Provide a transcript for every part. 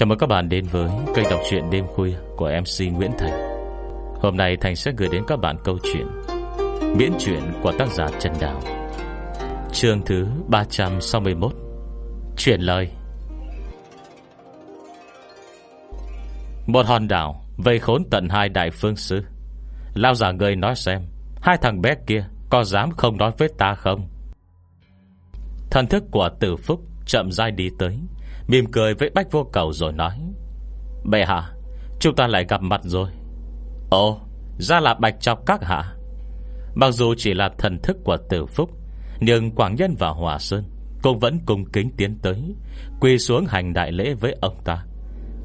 Chào mừng các bạn đến với kênh đọc truyện đêm khuya của MC Nguyễn Thành. Hôm nay Thành sẽ gửi đến các bạn câu chuyện Miễn truyện của tác giả Trần Đào. Chương thứ 361 chuyển lời. Một hòn đảo Vây khốn tận hai đại phương sư Lao giả người nói xem, Hai thằng bé kia có dám không nói với ta không? Thần thức của tử phúc Chậm dai đi tới. Mỉm cười với bách vô cầu rồi nói, Bệ hạ, Chúng ta lại gặp mặt rồi. Ồ, ra là bạch chọc các hạ. Mặc dù chỉ là thần thức của tử phúc, Nhưng Quảng Nhân và Hòa Sơn Cũng vẫn cùng kính tiến tới, Quỳ xuống hành đại lễ với ông ta.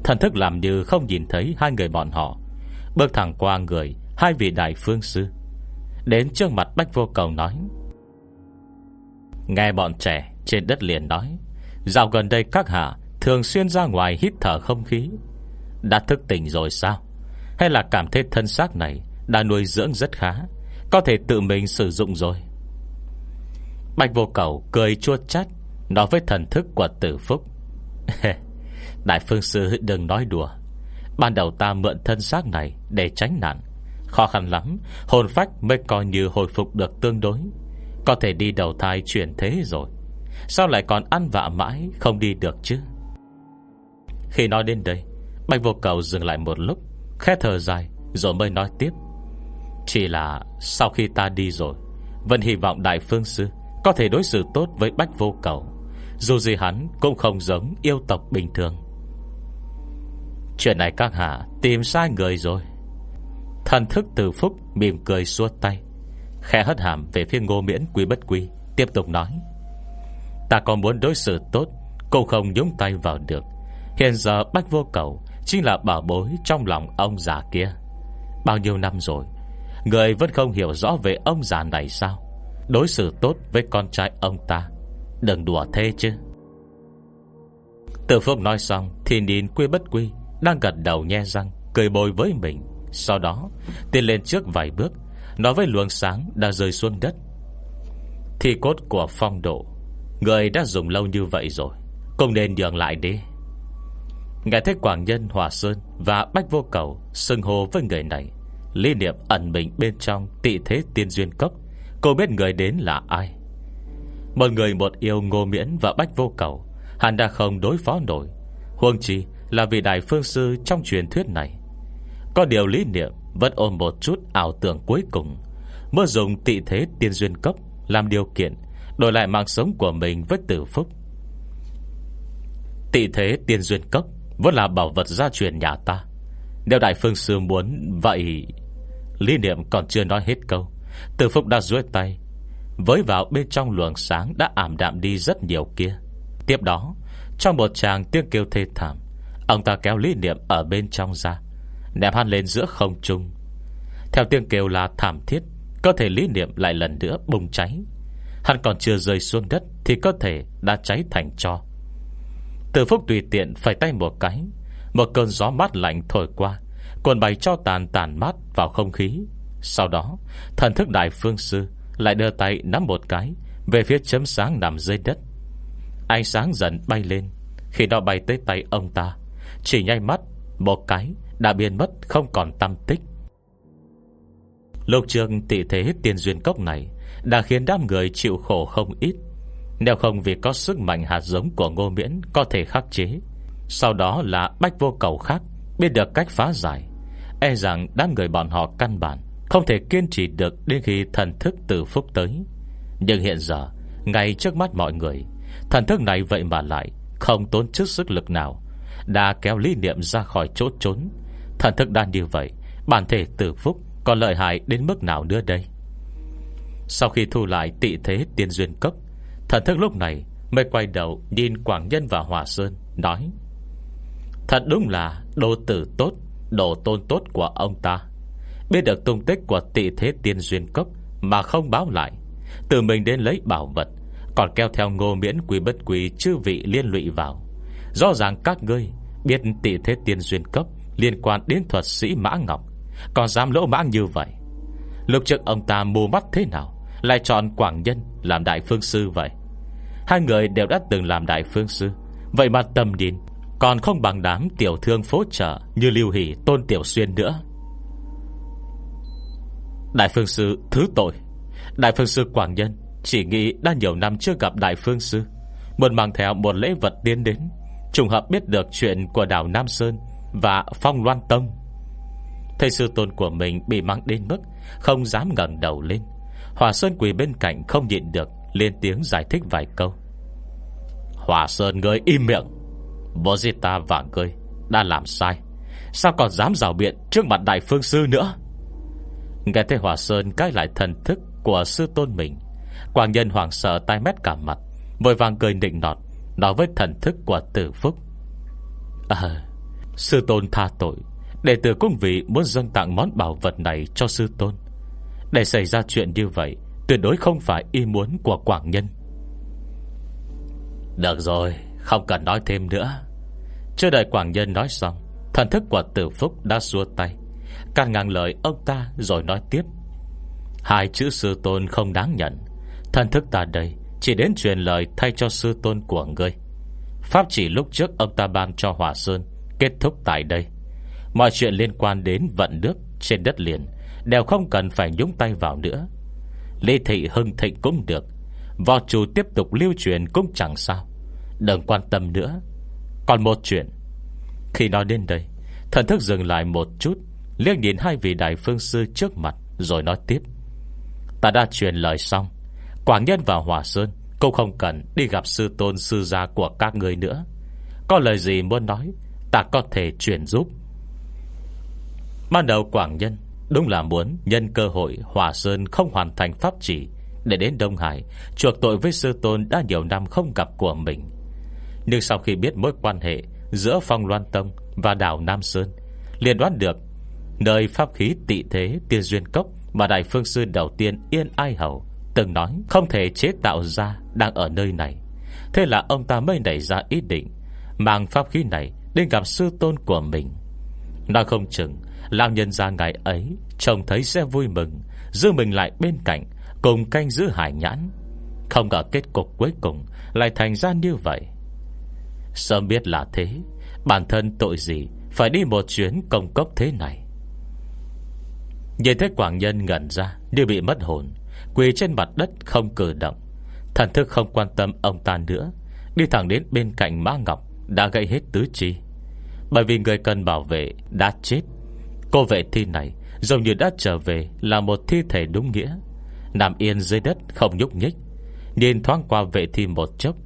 Thần thức làm như không nhìn thấy Hai người bọn họ, Bước thẳng qua người Hai vị đại phương sư. Đến trước mặt Bách Vô Cầu nói, Nghe bọn trẻ trên đất liền nói Dạo gần đây các hạ Thường xuyên ra ngoài hít thở không khí. Đã thức tỉnh rồi sao? Hay là cảm thấy thân xác này Đã nuôi dưỡng rất khá, Có thể tự mình sử dụng rồi? Bạch vô cầu cười chua chát, Nói với thần thức của tử phúc. Đại phương sư, đừng nói đùa. Ban đầu ta mượn thân xác này Để tránh nạn. Khó khăn lắm, Hồn phách mới coi như hồi phục được tương đối. Có thể đi đầu thai chuyển thế rồi. Sao lại còn ăn vạ mãi Không đi được chứ? Khi nói đến đây, Bạch vô cầu dừng lại một lúc, Khẽ thở dài, rồi mới nói tiếp. Chỉ là sau khi ta đi rồi, Vẫn hy vọng Đại Phương Sư Có thể đối xử tốt với Bách vô cầu. Dù gì hắn cũng không giống yêu tộc bình thường. Chuyện này các hạ Tìm sai người rồi. Thần thức từ phúc mỉm cười xua tay, Khẽ hất hàm về phía ngô miễn quý bất quý Tiếp tục nói. Ta còn muốn đối xử tốt Cũng không nhúng tay vào được. Hiện giờ Bách Vô Cầu Chính là bảo bối trong lòng ông già kia. Bao nhiêu năm rồi, Người vẫn không hiểu rõ về ông già này sao? Đối xử tốt với con trai ông ta, Đừng đùa thế chứ. Từ Phúc nói xong Thì nhìn quy bất quy Đang gật đầu nhe răng, Cười bồi với mình. Sau đó, tiến lên trước vài bước, Nói với luồng sáng đã rơi xuống đất. Thì cốt của phong độ Người đã dùng lâu như vậy rồi Cũng nên nhường lại đi. Ngài thấy Quảng Nhân, Hòa Sơn Và Bách Vô Cầu Xưng hô với người này, Lý niệm ẩn mình bên trong Tị thế tiên duyên cốc, Cô biết người đến là ai. Một người một yêu ngô miễn và Bách Vô Cầu Hắn đã không đối phó nổi. Huông chi là vị đại phương sư Trong truyền thuyết này. Có điều lý niệm vẫn ôm một chút ảo tưởng cuối cùng. Mơ dùng tị thế tiên duyên cốc Làm điều kiện Đổi lại mạng sống của mình với tử phúc. Tị thế tiên duyên cấp Vẫn là bảo vật gia truyền nhà ta. Nếu đại phương sư muốn Vậy, Lý niệm còn chưa nói hết câu. Tử phúc đã duỗi tay, Với vào bên trong luồng sáng Đã ảm đạm đi rất nhiều kia. Tiếp đó, Trong một tràng tiếng kêu thê thảm, Ông ta kéo lý niệm ở bên trong ra nẹp hắn lên giữa không trung. Theo tiếng kêu là thảm thiết, Cơ thể lý niệm lại lần nữa bùng cháy. Hắn còn chưa rơi xuống đất Thì cơ thể đã cháy thành cho. Từ phúc tùy tiện phải tay một cái, Một cơn gió mát lạnh thổi qua Cuồn bày cho tàn tàn mát vào không khí. Sau đó, Thần thức đại phương sư Lại đưa tay nắm một cái Về phía chấm sáng nằm dưới đất. Ánh sáng dần bay lên, Khi nó bay tới tay ông ta, Chỉ nháy mắt, Một cái đã biến mất không còn tâm tích. Lục trường tị thế tiền duyên cốc này đã khiến đám người chịu khổ không ít. Nếu không vì có sức mạnh hạt giống của ngô miễn Có thể khắc chế, Sau đó là bách vô cầu khác Biết được cách phá giải. E rằng đám người bọn họ căn bản Không thể kiên trì được Đến khi thần thức từ phúc tới. Nhưng hiện giờ, Ngay trước mắt mọi người, Thần thức này vậy mà lại Không tốn chút sức lực nào, Đã kéo lý niệm ra khỏi chỗ trốn. Thần thức đang như vậy, Bản thể tử phúc còn lợi hại đến mức nào nữa đây? Sau khi thu lại tị thế tiên duyên cấp, Thần thức lúc này Mới quay đầu nhìn Quảng Nhân và Hòa Sơn Nói Thật đúng là đồ tử tốt Đồ tôn tốt của ông ta. Biết được tung tích của tị thế tiên duyên cấp Mà không báo lại Tự mình đến lấy bảo vật Còn kéo theo ngô miễn quý bất quý Chư vị liên lụy vào. Rõ ràng các ngươi biết tị thế tiên duyên cấp Liên quan đến thuật sĩ Mã Ngọc Còn dám lỗ mãng như vậy. Lục trực ông ta mù mắt thế nào? Lại chọn Quảng Nhân làm đại phương sư vậy. Hai người đều đã từng làm đại phương sư. Vậy mà tầm nhìn Còn không bằng đám tiểu thương phố chợ Như Lưu Hỷ, Tôn Tiểu Xuyên nữa. Đại Phương Sư, thứ tội. Đại Phương Sư Quảng Nhân Chỉ nghĩ đã nhiều năm chưa gặp Đại Phương Sư, Muốn mang theo một lễ vật tiến đến, Trùng hợp biết được chuyện của đảo Nam Sơn Và Phong Loan Tông. Thầy sư tôn của mình bị mang đến mức Không dám ngẩng đầu lên. Hòa Sơn quỳ bên cạnh không nhịn được, Lên tiếng giải thích vài câu. Hòa Sơn ngươi im miệng. Vô di ta và ngươi Đã làm sai. Sao còn dám rào biện trước mặt đại phương sư nữa? Nghe thấy Hòa Sơn cãi lại thần thức Của sư tôn mình Quảng nhân hoàng sợ tai mét cả mặt, Vội vàng cười nịnh nọt, Nói với thần thức của tử phúc. À Sư tôn tha tội, Đệ tử cung vị muốn dâng tặng món bảo vật này cho sư tôn. Để xảy ra chuyện như vậy, Tuyệt đối không phải ý muốn của Quảng Nhân. Được rồi, Không cần nói thêm nữa. Chưa đợi Quảng Nhân nói xong, Thần thức của tử phúc đã xua tay. Càng ngang lời ông ta rồi nói tiếp. Hai chữ sư tôn không đáng nhận. Thần thức ta đây Chỉ đến truyền lời thay cho sư tôn của ngươi. Pháp chỉ lúc trước ông ta ban cho Hòa Sơn Kết thúc tại đây. Mọi chuyện liên quan đến vận nước Trên đất liền Đều không cần phải nhúng tay vào nữa. Lê thị hưng thịnh cũng được, Võ chủ tiếp tục lưu truyền cũng chẳng sao. Đừng quan tâm nữa. Còn một chuyện, Khi nói đến đây, Thần thức dừng lại một chút, Liếc nhìn hai vị đại phương sư trước mặt, Rồi nói tiếp. Ta đã truyền lời xong Quảng Nhân và Hòa Sơn Cũng không cần đi gặp sư tôn, sư gia của các người nữa. Có lời gì muốn nói, Ta có thể truyền giúp. Ban đầu Quảng Nhân Đúng là muốn nhân cơ hội Hòa Sơn không hoàn thành pháp chỉ Để đến Đông Hải, Chuộc tội với sư tôn đã nhiều năm không gặp của mình. Nhưng sau khi biết mối quan hệ Giữa Phong Loan Tông và đảo Nam Sơn, liền đoán được Nơi pháp khí tị thế tiên duyên cốc Mà Đại Phương Sư đầu tiên Yên Ai Hầu Từng nói không thể chế tạo ra Đang ở nơi này. Thế là ông ta mới nảy ra ý định Mang pháp khí này đến gặp sư tôn của mình. Nói không chừng Lão nhân ra ngày ấy Trông thấy sẽ vui mừng, Giữ mình lại bên cạnh, Cùng canh giữ hải nhãn. Không ngờ kết cục cuối cùng Lại thành ra như vậy. Sớm biết là thế, Bản thân tội gì Phải đi một chuyến công cốc thế này? Nhìn thấy Quảng Nhân ngẩn ra, Như bị mất hồn, Quỳ trên mặt đất không cử động. Thần thức không quan tâm ông ta nữa, Đi thẳng đến bên cạnh Mã Ngọc Đã gây hết tứ chi. Bởi vì người cần bảo vệ đã chết Cô vệ thi này dường như đã trở về Là một thi thể đúng nghĩa. Nằm yên dưới đất không nhúc nhích. Nhìn thoáng qua vệ thi một chốc,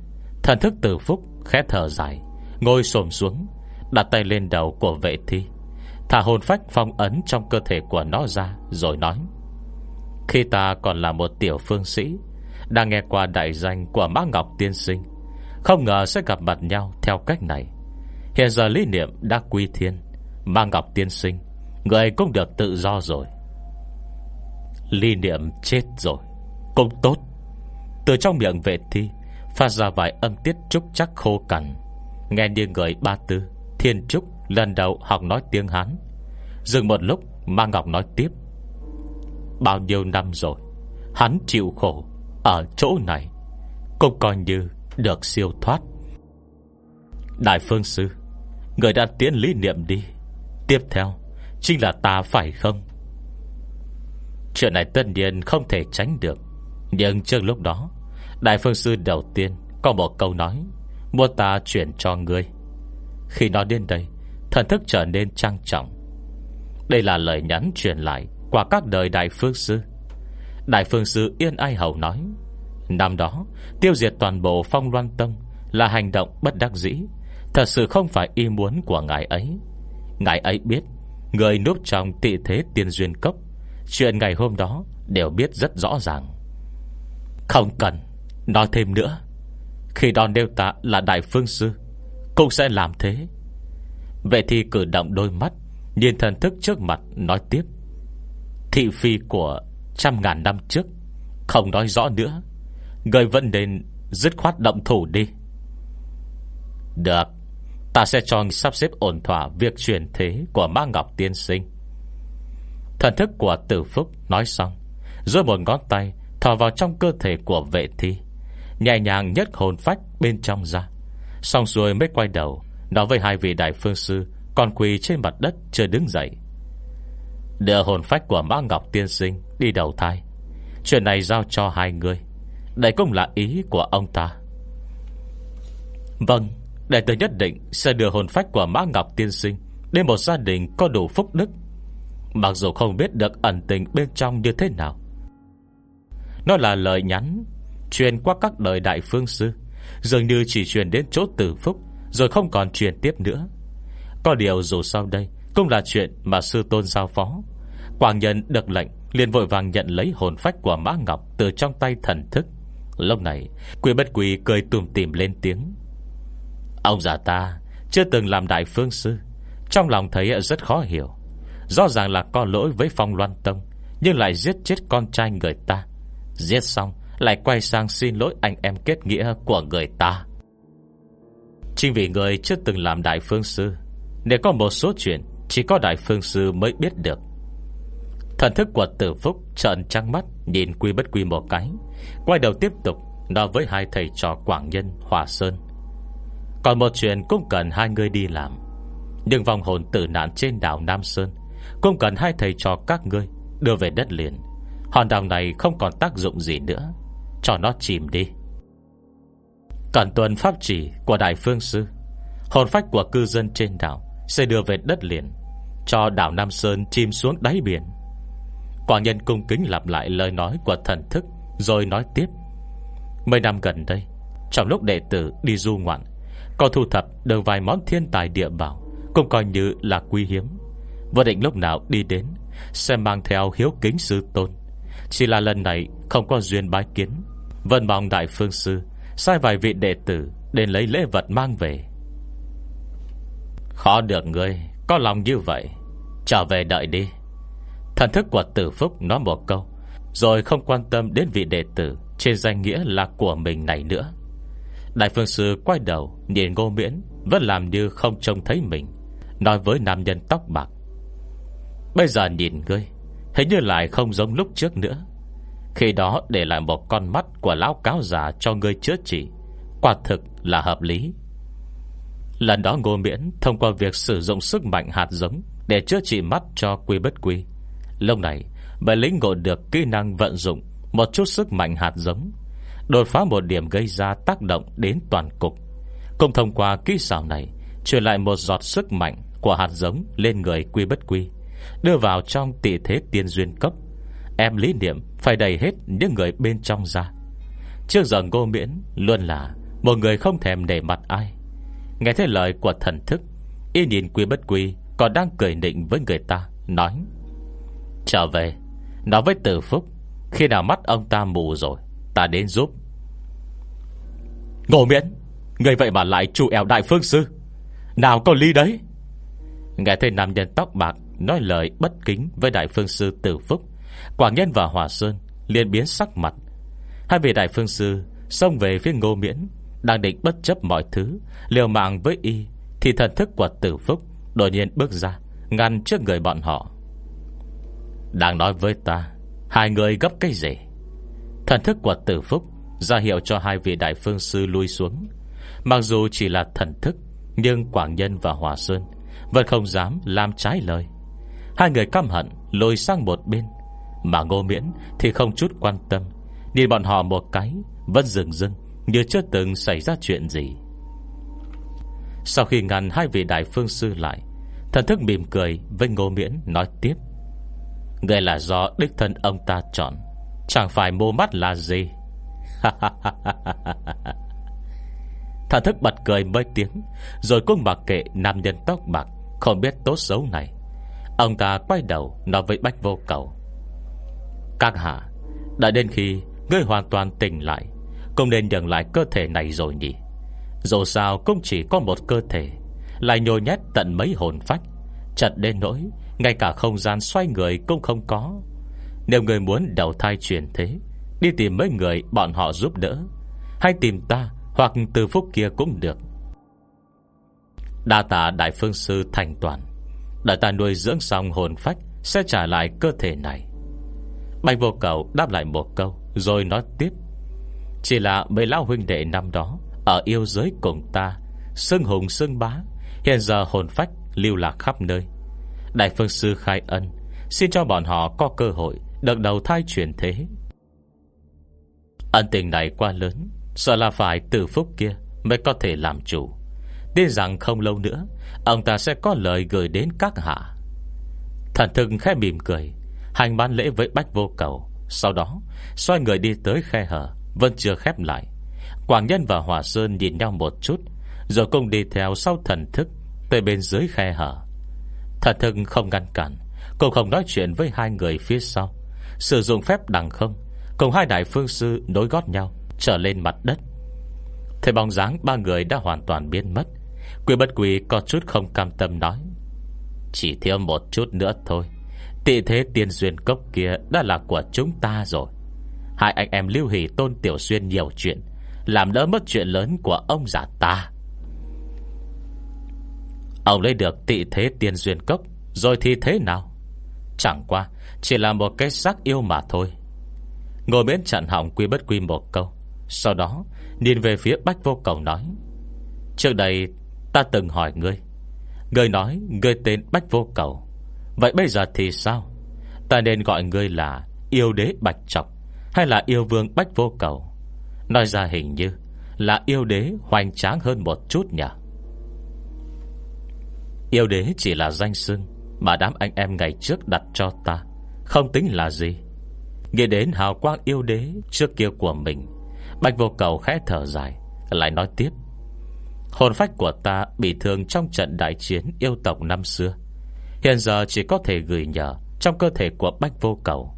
Thần thức từ phúc khẽ thở dài, Ngồi xồm xuống, Đặt tay lên đầu của vệ thi, Thả hồn phách phong ấn trong cơ thể của nó ra, Rồi nói, Khi ta còn là một tiểu phương sĩ, Đang nghe qua đại danh của Mã Ngọc Tiên Sinh, Không ngờ sẽ gặp mặt nhau Theo cách này. Hiện giờ lý niệm đã quy thiên, Mã Ngọc Tiên Sinh Người cũng được tự do rồi. Ly niệm chết rồi, Cũng tốt. Từ trong miệng vệ thi, Phát ra vài âm tiết trúc chắc khô cằn. Nghe như người ba tư, Thiên trúc lần đầu học nói tiếng Hán. Dừng một lúc, Ma Ngọc nói tiếp. Bao nhiêu năm rồi, Hắn chịu khổ Ở chỗ này, Cũng coi như được siêu thoát. Đại Phương Sư, Người đã tiến lý niệm đi. Tiếp theo Chính là ta phải không? Chuyện này tất nhiên không thể tránh được. Nhưng trước lúc đó, Đại phương sư đầu tiên Có một câu nói Muốn ta chuyển cho ngươi. Khi nó đến đây, Thần thức trở nên trang trọng. Đây là lời nhắn truyền lại Qua các đời đại phương sư. Đại phương sư Yên Ai Hầu nói, Năm đó, Tiêu diệt toàn bộ phong loan tâm Là hành động bất đắc dĩ. Thật sự không phải ý muốn của ngài ấy. Ngài ấy biết Người núp trong tị thế tiên duyên cốc, Chuyện ngày hôm đó Đều biết rất rõ ràng. Không cần Nói thêm nữa. Khi đòn đeo tạ là đại phương sư, Cũng sẽ làm thế. Vậy thì cử động đôi mắt, Nhìn thần thức trước mặt nói tiếp. Thị phi của Trăm ngàn năm trước, Không nói rõ nữa. Người vẫn nên dứt khoát động thủ đi. Được. Ta sẽ cho sắp xếp ổn thỏa Việc chuyển thế của Ma Ngọc Tiên Sinh. Thần thức của tử phúc nói xong Rồi một ngón tay Thò vào trong cơ thể của vệ thi, Nhẹ nhàng nhất hồn phách bên trong ra. Xong rồi mới quay đầu, Nói với hai vị đại phương sư Còn quỳ trên mặt đất chưa đứng dậy. Đưa hồn phách của Mã Ngọc Tiên Sinh Đi đầu thai. Chuyện này giao cho hai người. Đây cũng là ý của ông ta. Vâng Đại tử nhất định sẽ đưa hồn phách của Mã Ngọc Tiên Sinh Đến một gia đình có đủ phúc đức. Mặc dù không biết được ẩn tình bên trong như thế nào. Nó là lời nhắn Truyền qua các đời đại phương sư, Dường như chỉ truyền đến chỗ tử phúc, Rồi không còn truyền tiếp nữa. Có điều dù sau đây Cũng là chuyện mà sư tôn giao phó. Quảng nhân được lệnh liền vội vàng nhận lấy hồn phách của Mã Ngọc Từ trong tay thần thức. Lúc này, Quỷ bất quỷ cười tùm tìm lên tiếng. Ông già ta Chưa từng làm đại phương sư. Trong lòng thấy rất khó hiểu. Rõ ràng là có lỗi với phong loan tông, Nhưng lại giết chết con trai người ta. Giết xong, Lại quay sang xin lỗi anh em kết nghĩa của người ta. Chính vì người chưa từng làm đại phương sư, Để có một số chuyện Chỉ có đại phương sư mới biết được. Thần thức của tử phúc trợn trăng mắt, Nhìn quy bất quy một cái, Quay đầu tiếp tục Nói với hai thầy trò Quảng Nhân, Hòa Sơn. Còn một chuyện cũng cần hai người đi làm. Nhưng vòng hồn tử nạn trên đảo Nam Sơn Cũng cần hai thầy trò các ngươi Đưa về đất liền. Hòn đảo này không còn tác dụng gì nữa. Cho nó chìm đi. Cẩn tuần pháp chỉ của Đại Phương Sư, Hồn phách của cư dân trên đảo Sẽ đưa về đất liền, Cho đảo Nam Sơn chìm xuống đáy biển. Quả nhân cung kính lặp lại lời nói của thần thức, Rồi nói tiếp. Mấy năm gần đây, Trong lúc đệ tử đi du ngoạn có thu thập được vài món thiên tài địa bảo, Cũng coi như là quý hiếm. Vô định lúc nào đi đến, Sẽ mang theo hiếu kính sư tôn. Chỉ là lần này không có duyên bái kiến. Vân mong đại phương sư Sai vài vị đệ tử Đến lấy lễ vật mang về. Khó được ngươi, Có lòng như vậy, Trở về đợi đi. Thần thức của tử phúc nói một câu, Rồi không quan tâm đến vị đệ tử Trên danh nghĩa là của mình này nữa. Đại phương sư quay đầu, Nhìn ngô miễn, Vẫn làm như không trông thấy mình, Nói với nam nhân tóc bạc. Bây giờ nhìn ngươi, Hình như lại không giống lúc trước nữa. Khi đó để lại một con mắt Của lão cáo già cho ngươi chữa trị, Quả thực là hợp lý. Lần đó ngô miễn Thông qua việc sử dụng sức mạnh hạt giống Để chữa trị mắt cho quy bất quy. Lâu này Bởi lĩnh ngộ được kỹ năng vận dụng Một chút sức mạnh hạt giống Đột phá một điểm gây ra tác động đến toàn cục. Cùng thông qua kỹ xảo này, Truyền lại một giọt sức mạnh Của hạt giống lên người quy bất quy, Đưa vào trong tỷ thế tiên duyên cấp Em lý niệm Phải đầy hết những người bên trong ra. Trước giờ ngô miễn Luôn là một người không thèm để mặt ai. Nghe thấy lời của thần thức, Y nhìn quy bất quy Còn đang cười nịnh với người ta, Nói, Trở về, Nói với tử phúc, Khi nào mắt ông ta mù rồi, Ta đến giúp. Ngô miễn, Người vậy mà lại chủ eo đại phương sư. Nào có ly đấy. Nghe thấy nam nhân tóc bạc Nói lời bất kính với đại phương sư tử phúc Quảng Nhân và Hòa Sơn liền biến sắc mặt. Hai vị đại phương sư Xông về phía ngô miễn, Đang định bất chấp mọi thứ, Liều mạng với y, Thì thần thức của tử phúc Đột nhiên bước ra, Ngăn trước người bọn họ. Đang nói với ta, Hai người gấp cái gì? Thần thức của tử phúc ra hiệu cho hai vị đại phương sư lui xuống. Mặc dù chỉ là thần thức, Nhưng Quảng Nhân và Hòa Sơn Vẫn không dám làm trái lời. Hai người căm hận lùi sang một bên, Mà ngô miễn thì không chút quan tâm. Nhìn bọn họ một cái, Vẫn dừng dưng Như chưa từng xảy ra chuyện gì. Sau khi ngăn hai vị đại phương sư lại, Thần thức mỉm cười với ngô miễn nói tiếp. Người là do đích thân ông ta chọn, Chẳng phải mô mắt là gì? Thần thức bật cười mấy tiếng, Rồi cũng mặc kệ nam nhân tóc bạc, Không biết tốt xấu này. Ông ta quay đầu nói với Bách Vô Cầu. Các hạ, Đã đến khi Ngươi hoàn toàn tỉnh lại, Cũng nên nhận lại cơ thể này rồi nhỉ. Dù sao cũng chỉ có một cơ thể, Lại nhồi nhét tận mấy hồn phách, Chật đến nỗi ngay cả không gian xoay người cũng không có. Nếu người muốn đầu thai chuyển thế Đi tìm mấy người bọn họ giúp đỡ. Hay tìm ta, Hoặc từ phúc kia cũng được. Đa tạ Đại Phương Sư thành toàn. Đợi ta nuôi dưỡng xong hồn phách, Sẽ trả lại cơ thể này. Bạch vô cầu đáp lại một câu, Rồi nói tiếp. Chỉ là mấy lão huynh đệ năm đó, Ở yêu giới cùng ta Sưng hùng sưng bá, Hiện giờ hồn phách lưu lạc khắp nơi. Đại phương sư khai ân, Xin cho bọn họ có cơ hội Được đầu thai chuyển thế. Ân tình này quá lớn, Sợ là phải từ phúc kia Mới có thể làm chủ. Tin rằng không lâu nữa, Ông ta sẽ có lời gửi đến các hạ. Thần thừng khẽ mỉm cười, Hành bán lễ với bách vô cầu. Sau đó, xoay người đi tới khe hở, Vẫn chưa khép lại. Quảng Nhân và Hòa Sơn nhìn nhau một chút, Rồi cùng đi theo sau thần thức Tới bên dưới khe hở. Thần thức không ngăn cản, Cũng không nói chuyện với hai người phía sau. Sử dụng phép đằng không Cùng hai đại phương sư nối gót nhau, Trở lên mặt đất. Thấy bóng dáng ba người đã hoàn toàn biến mất, Quỷ bất quỳ có chút không cam tâm nói, Chỉ thiếu một chút nữa thôi. Tị thế tiên duyên cốc kia Đã là của chúng ta rồi. Hai anh em lưu hỷ, tôn tiểu xuyên nhiều chuyện, Làm đỡ mất chuyện lớn của ông giả ta. Ông lấy được tị thế tiên duyên cốc, Rồi thì thế nào? Chẳng qua, Chỉ là một cái xác yêu mà thôi. Ngồi bên chặn hỏng quy bất quy một câu. Sau đó, Nhìn về phía bách vô cầu nói, Trước đây ta từng hỏi ngươi Ngươi nói ngươi tên bách vô cầu. Vậy bây giờ thì sao? Ta nên gọi ngươi là Yêu đế bạch trọc Hay là yêu vương bách vô cầu? Nói ra hình như Là yêu đế hoành tráng hơn một chút nhỉ? Yêu đế chỉ là danh xưng Mà đám anh em ngày trước đặt cho ta, Không tính là gì. Nghĩ đến hào quang yêu đế Trước kia của mình, Bạch vô cầu khẽ thở dài, Lại nói tiếp. Hồn phách của ta bị thương trong trận đại chiến yêu tộc năm xưa. Hiện giờ chỉ có thể gửi nhờ Trong cơ thể của bách vô cầu.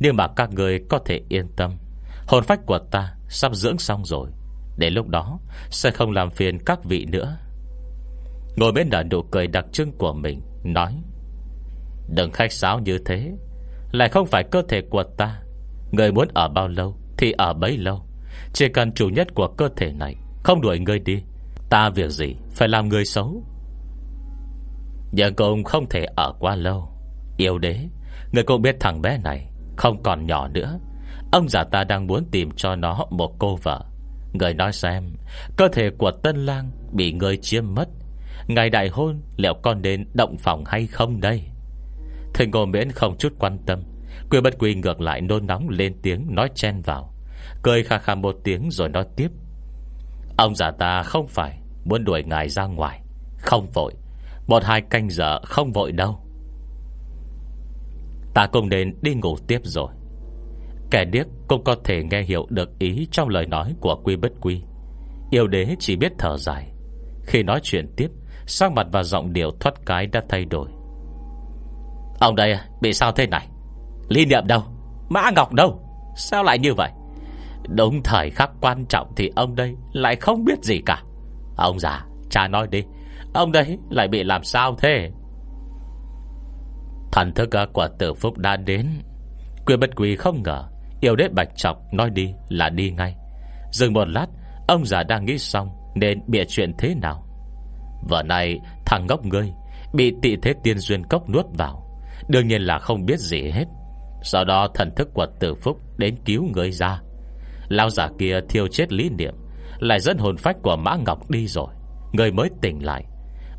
Nhưng mà các người có thể yên tâm, Hồn phách của ta sắp dưỡng xong rồi. Để lúc đó, Sẽ không làm phiền các vị nữa. Ngồi bên nở nụ cười đặc trưng của mình, Nói, Đừng khách sáo như thế. Lại không phải cơ thể của ta. Người muốn ở bao lâu Thì ở bấy lâu. Chỉ cần chủ nhất của cơ thể này Không đuổi người đi, Ta việc gì phải làm người xấu? Nhưng cũng không thể ở quá lâu. Yêu đế, Người cũng biết thằng bé này Không còn nhỏ nữa. Ông già ta đang muốn tìm cho nó một cô vợ. Người nói xem, Cơ thể của tân lang bị người chiếm mất. Ngày đại hôn, Liệu con đến động phòng hay không đây? Thầy ngô miễn không chút quan tâm, Quy bất quy ngược lại nôn nóng lên tiếng Nói chen vào, Cười khà khà một tiếng rồi nói tiếp. Ông già ta không phải Muốn đuổi ngài ra ngoài. Không vội. Một hai canh giờ không vội đâu. Ta cũng nên đi ngủ tiếp rồi. Kẻ điếc cũng có thể nghe hiểu được ý Trong lời nói của quy bất quy. Yêu đế chỉ biết thở dài. Khi nói chuyện tiếp Sang mặt và giọng điệu thoát cái đã thay đổi. Ông đây, bị sao thế này? Lý niệm đâu? Mã Ngọc đâu? Sao lại như vậy? Đúng thời khắc quan trọng thì ông đây Lại không biết gì cả. Ông già, cha nói đi. Ông đây lại bị làm sao thế? Thần thức ờ, của tử phúc đã đến. Quyền bất quỳ không ngờ, Yêu đế bạch trọc nói đi là đi ngay. Dừng một lát, Ông già đang nghĩ xong Nên bịa chuyện thế nào? Vợ này, thằng ngốc ngươi, Bị tị thế tiên duyên cốc nuốt vào. Đương nhiên là không biết gì hết. Sau đó thần thức của tử phúc Đến cứu người ra. Lao giả kia thiêu chết lý niệm, Lại dẫn hồn phách của Mã Ngọc đi rồi. Người mới tỉnh lại.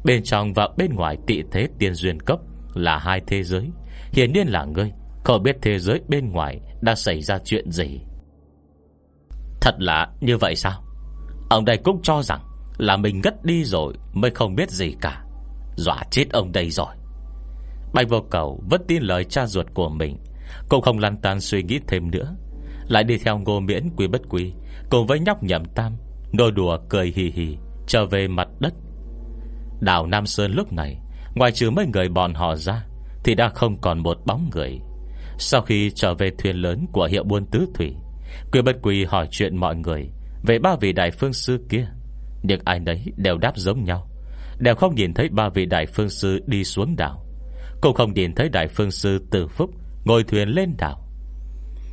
Bên trong và bên ngoài tị thế tiên duyên cấp Là hai thế giới. Hiển nhiên là ngươi, Không biết thế giới bên ngoài Đã xảy ra chuyện gì. Thật là như vậy sao? Ông đây cũng cho rằng Là mình ngất đi rồi Mới không biết gì cả. Dọa chết ông đây rồi. Bạch vô cầu vẫn tin lời cha ruột của mình. Cũng không lăn tan suy nghĩ thêm nữa. Lại đi theo ngô miễn quý bất quý Cùng với nhóc nhậm tam, Nô đùa cười hì hì, Trở về mặt đất. Đảo Nam Sơn lúc này, Ngoài trừ mấy người bọn họ ra, Thì đã không còn một bóng người. Sau khi trở về thuyền lớn của hiệu buôn tứ thủy, Quy bất quỳ hỏi chuyện mọi người Về ba vị đại phương sư kia. Nhưng ai nấy đều đáp giống nhau, Đều không nhìn thấy ba vị đại phương sư đi xuống đảo. Cũng không nhìn thấy đại phương sư Từ Phúc Ngồi thuyền lên đảo.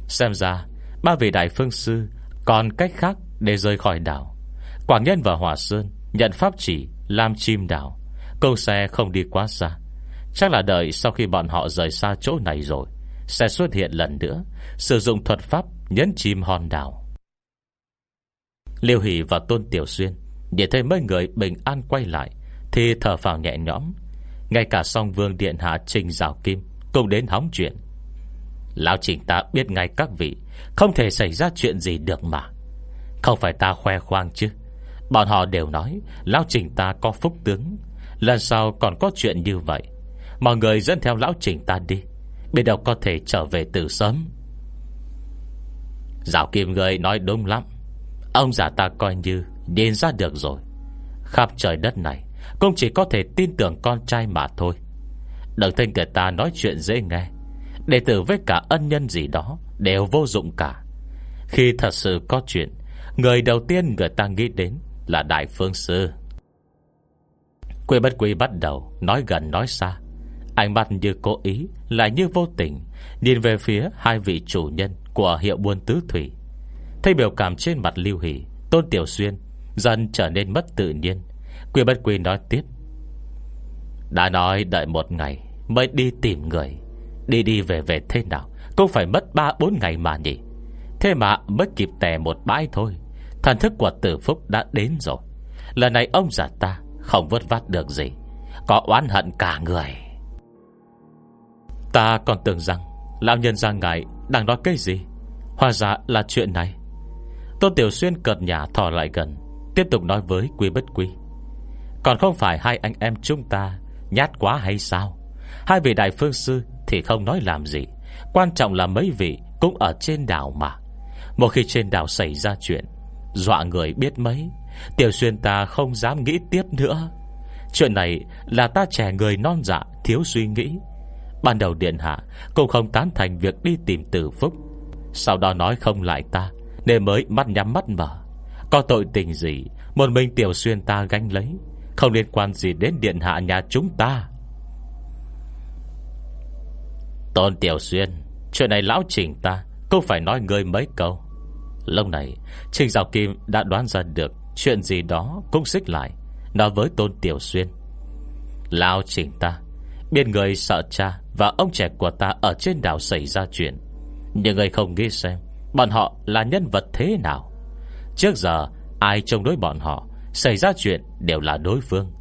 Xem ra, Ba vị đại phương sư Còn cách khác để rời khỏi đảo. Quảng Nhân và Hòa Sơn Nhận pháp chỉ làm chim đảo. Câu xe không đi quá xa. Chắc là đợi sau khi bọn họ rời xa chỗ này rồi, Sẽ xuất hiện lần nữa, Sử dụng thuật pháp nhấn chim hòn đảo. Liêu Hỷ và Tôn Tiểu Xuyên Để thấy mấy người bình an quay lại, Thì thở phào nhẹ nhõm ngay cả song vương điện hạ Trình rào Kim Cũng đến hóng chuyện. Lão trình ta biết ngay các vị, Không thể xảy ra chuyện gì được mà. Không phải ta khoe khoang chứ. Bọn họ đều nói Lão trình ta có phúc tướng, Lần sau còn có chuyện như vậy. Mọi người dẫn theo lão trình ta đi, Biết đâu có thể trở về từ sớm. Giáo Kim người nói đúng lắm. Ông già ta coi như Điên ra được rồi. Khắp trời đất này cũng chỉ có thể tin tưởng con trai mà thôi. Đừng thấy người ta nói chuyện dễ nghe. Đệ tử với cả ân nhân gì đó Đều vô dụng cả. Khi thật sự có chuyện, Người đầu tiên người ta nghĩ đến Là Đại Phương Sư. Quê bất quy bắt đầu Nói gần nói xa. Ánh mắt như cố ý, Lại như vô tình, Nhìn về phía hai vị chủ nhân Của hiệu buôn tứ thủy. Thấy biểu cảm trên mặt lưu hỷ, Tôn Tiểu Xuyên Dần trở nên mất tự nhiên. Quy bất quy nói tiếp. Đã nói đợi một ngày Mới đi tìm người. Đi đi về về thế nào? Cũng phải mất 3-4 ngày mà nhỉ? Thế mà mới kịp tè một bãi thôi. Thần thức của tử phúc đã đến rồi. Lần này ông già ta Không vớt vát được gì. Có oán hận cả người. Ta còn tưởng rằng Lão nhân ra ngại đang nói cái gì? Hóa ra là chuyện này. Tôn Tiểu Xuyên cợt nhà thò lại gần, Tiếp tục nói với Quy Bất Quy. Còn không phải hai anh em chúng ta Nhát quá hay sao? Hai vị đại phương sư thì không nói làm gì. Quan trọng là mấy vị Cũng ở trên đảo mà. Một khi trên đảo xảy ra chuyện, Dọa người biết mấy, Tiểu xuyên ta không dám nghĩ tiếp nữa. Chuyện này là ta trẻ người non dạ Thiếu suy nghĩ. Ban đầu Điện Hạ Cũng không tán thành việc đi tìm tử phúc. Sau đó nói không lại ta, Nên mới mắt nhắm mắt mở. Có tội tình gì, Một mình Tiểu Xuyên ta gánh lấy? Không liên quan gì đến Điện Hạ nhà chúng ta. Tôn Tiểu Xuyên, Chuyện này lão trình ta Cũng phải nói người mấy câu. Lâu này, Trình Giáo Kim đã đoán ra được Chuyện gì đó cũng xích lại, Nói với Tôn Tiểu Xuyên. Lão trình ta, Biết người sợ cha Và ông trẻ của ta ở trên đảo xảy ra chuyện, Nhưng người không nghĩ xem Bọn họ là nhân vật thế nào. Trước giờ, ai chống đối bọn họ? Xảy ra chuyện đều là đối phương.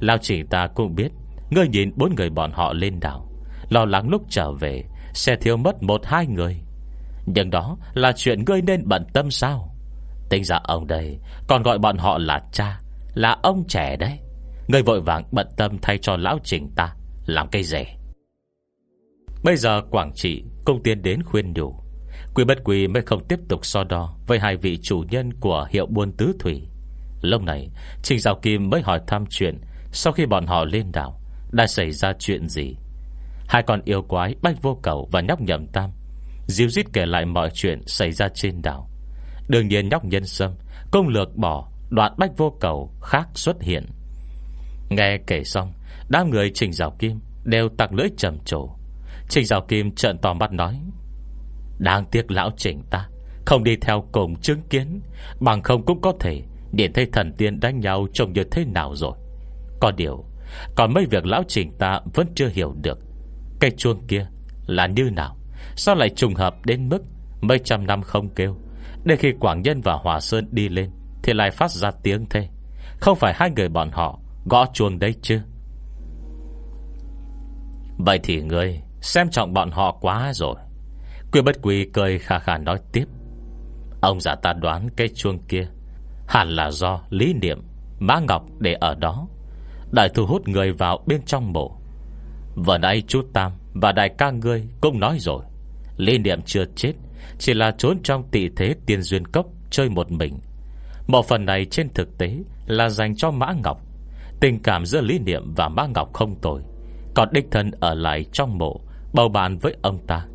Lão chỉ ta cũng biết, Ngươi nhìn bốn người bọn họ lên đảo. Lo lắng lúc trở về, Sẽ thiếu mất một hai người. Nhưng đó là chuyện ngươi nên bận tâm sao? Tính ra ông đây Còn gọi bọn họ là cha, Là ông trẻ đấy. Ngươi vội vàng bận tâm thay cho lão trình ta, Làm cây rể. Bây giờ Quảng Trị Công tiến đến khuyên nhủ. Quy bất quy mới không tiếp tục so đo Với hai vị chủ nhân của hiệu buôn tứ thủy. Lúc này Trình Giáo Kim mới hỏi thăm chuyện, Sau khi bọn họ lên đảo, Đã xảy ra chuyện gì? Hai con yêu quái Bách Vô Cầu và Nhóc Nhậm Tam Diêu dít kể lại mọi chuyện xảy ra trên đảo. Đương nhiên Nhóc Nhân Sâm, Công lược bỏ, đoạn Bách Vô Cầu khác xuất hiện. Nghe kể xong, Đám người Trình Giáo Kim Đều tặc lưỡi trầm trồ. Trình Giáo Kim trợn to mắt nói, Đáng tiếc lão Trình ta, Không đi theo cùng chứng kiến, Bằng không cũng có thể Nhìn thấy thần tiên đánh nhau trông như thế nào rồi? Có điều, Còn mấy việc lão Trình ta vẫn chưa hiểu được. Cây chuông kia là như nào? Sao lại trùng hợp đến mức Mấy trăm năm không kêu? Để khi Quảng Nhân và Hòa Sơn đi lên Thì lại phát ra tiếng thế. Không phải hai người bọn họ Gõ chuông đấy chứ? Vậy thì ngươi Xem trọng bọn họ quá rồi. Quy bất quy cười khà khà nói tiếp. Ông giả ta đoán cây chuông kia Hẳn là do lý niệm Mã Ngọc để ở đó. Đại thu hút người vào bên trong mộ. Vừa nãy chú Tam Và đại ca ngươi cũng nói rồi. Lý niệm chưa chết, Chỉ là trốn trong tị thế tiên duyên cốc Chơi một mình. Một phần này trên thực tế Là dành cho Mã Ngọc. Tình cảm giữa Lý Niệm và Mã Ngọc không tồi. Còn đích thân ở lại trong mộ, Bầu bàn với ông ta.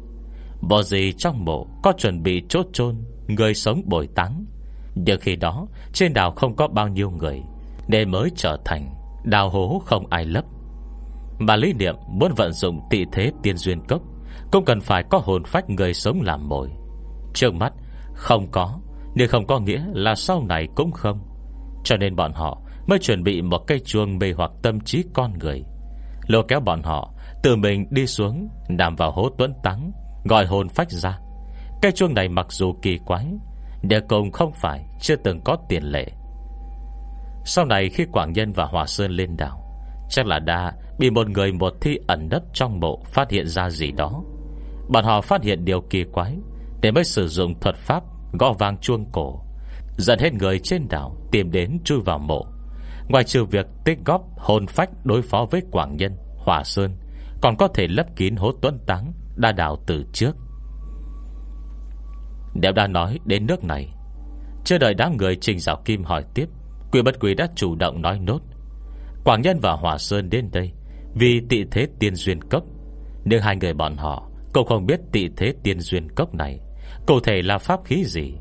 Bộ gì trong mộ Có chuẩn bị chốt chôn, Người sống bồi táng? Nhưng khi đó, Trên đảo không có bao nhiêu người, Nên mới trở thành Đào hố không ai lấp. Mà lý niệm muốn vận dụng tị thế tiên duyên cốc, Cũng cần phải có hồn phách người sống làm mồi. Trước mắt, Không có, Nhưng không có nghĩa là sau này cũng không. Cho nên bọn họ Mới chuẩn bị một cây chuông mê hoặc tâm trí con người Lô kéo bọn họ Từ mình đi xuống, Nằm vào hố tuấn tắng, Gọi hồn phách ra. Cây chuông này mặc dù kỳ quái Địa cùng không phải Chưa từng có tiền lệ. Sau này khi Quảng Nhân và Hòa Sơn lên đảo Chắc là đã bị một người một thi ẩn đất trong mộ Phát hiện ra gì đó. Bọn họ phát hiện điều kỳ quái Để mới sử dụng thuật pháp Gõ vang chuông cổ Dẫn hết người trên đảo Tìm đến chui vào mộ. Ngoài trừ việc tích góp hồn phách Đối phó với Quảng Nhân, Hòa Sơn Còn có thể lấp kín hố tuấn táng Đa đảo từ trước. Nếu đã nói đến nước này. Chưa đợi đám người Trình Giáo Kim hỏi tiếp Quỷ bất quỷ đã chủ động nói nốt. Quảng Nhân và Hòa Sơn đến đây Vì tị thế tiên duyên cấp. Nhưng hai người bọn họ Cũng không biết tị thế tiên duyên cấp này Cụ thể là pháp khí gì.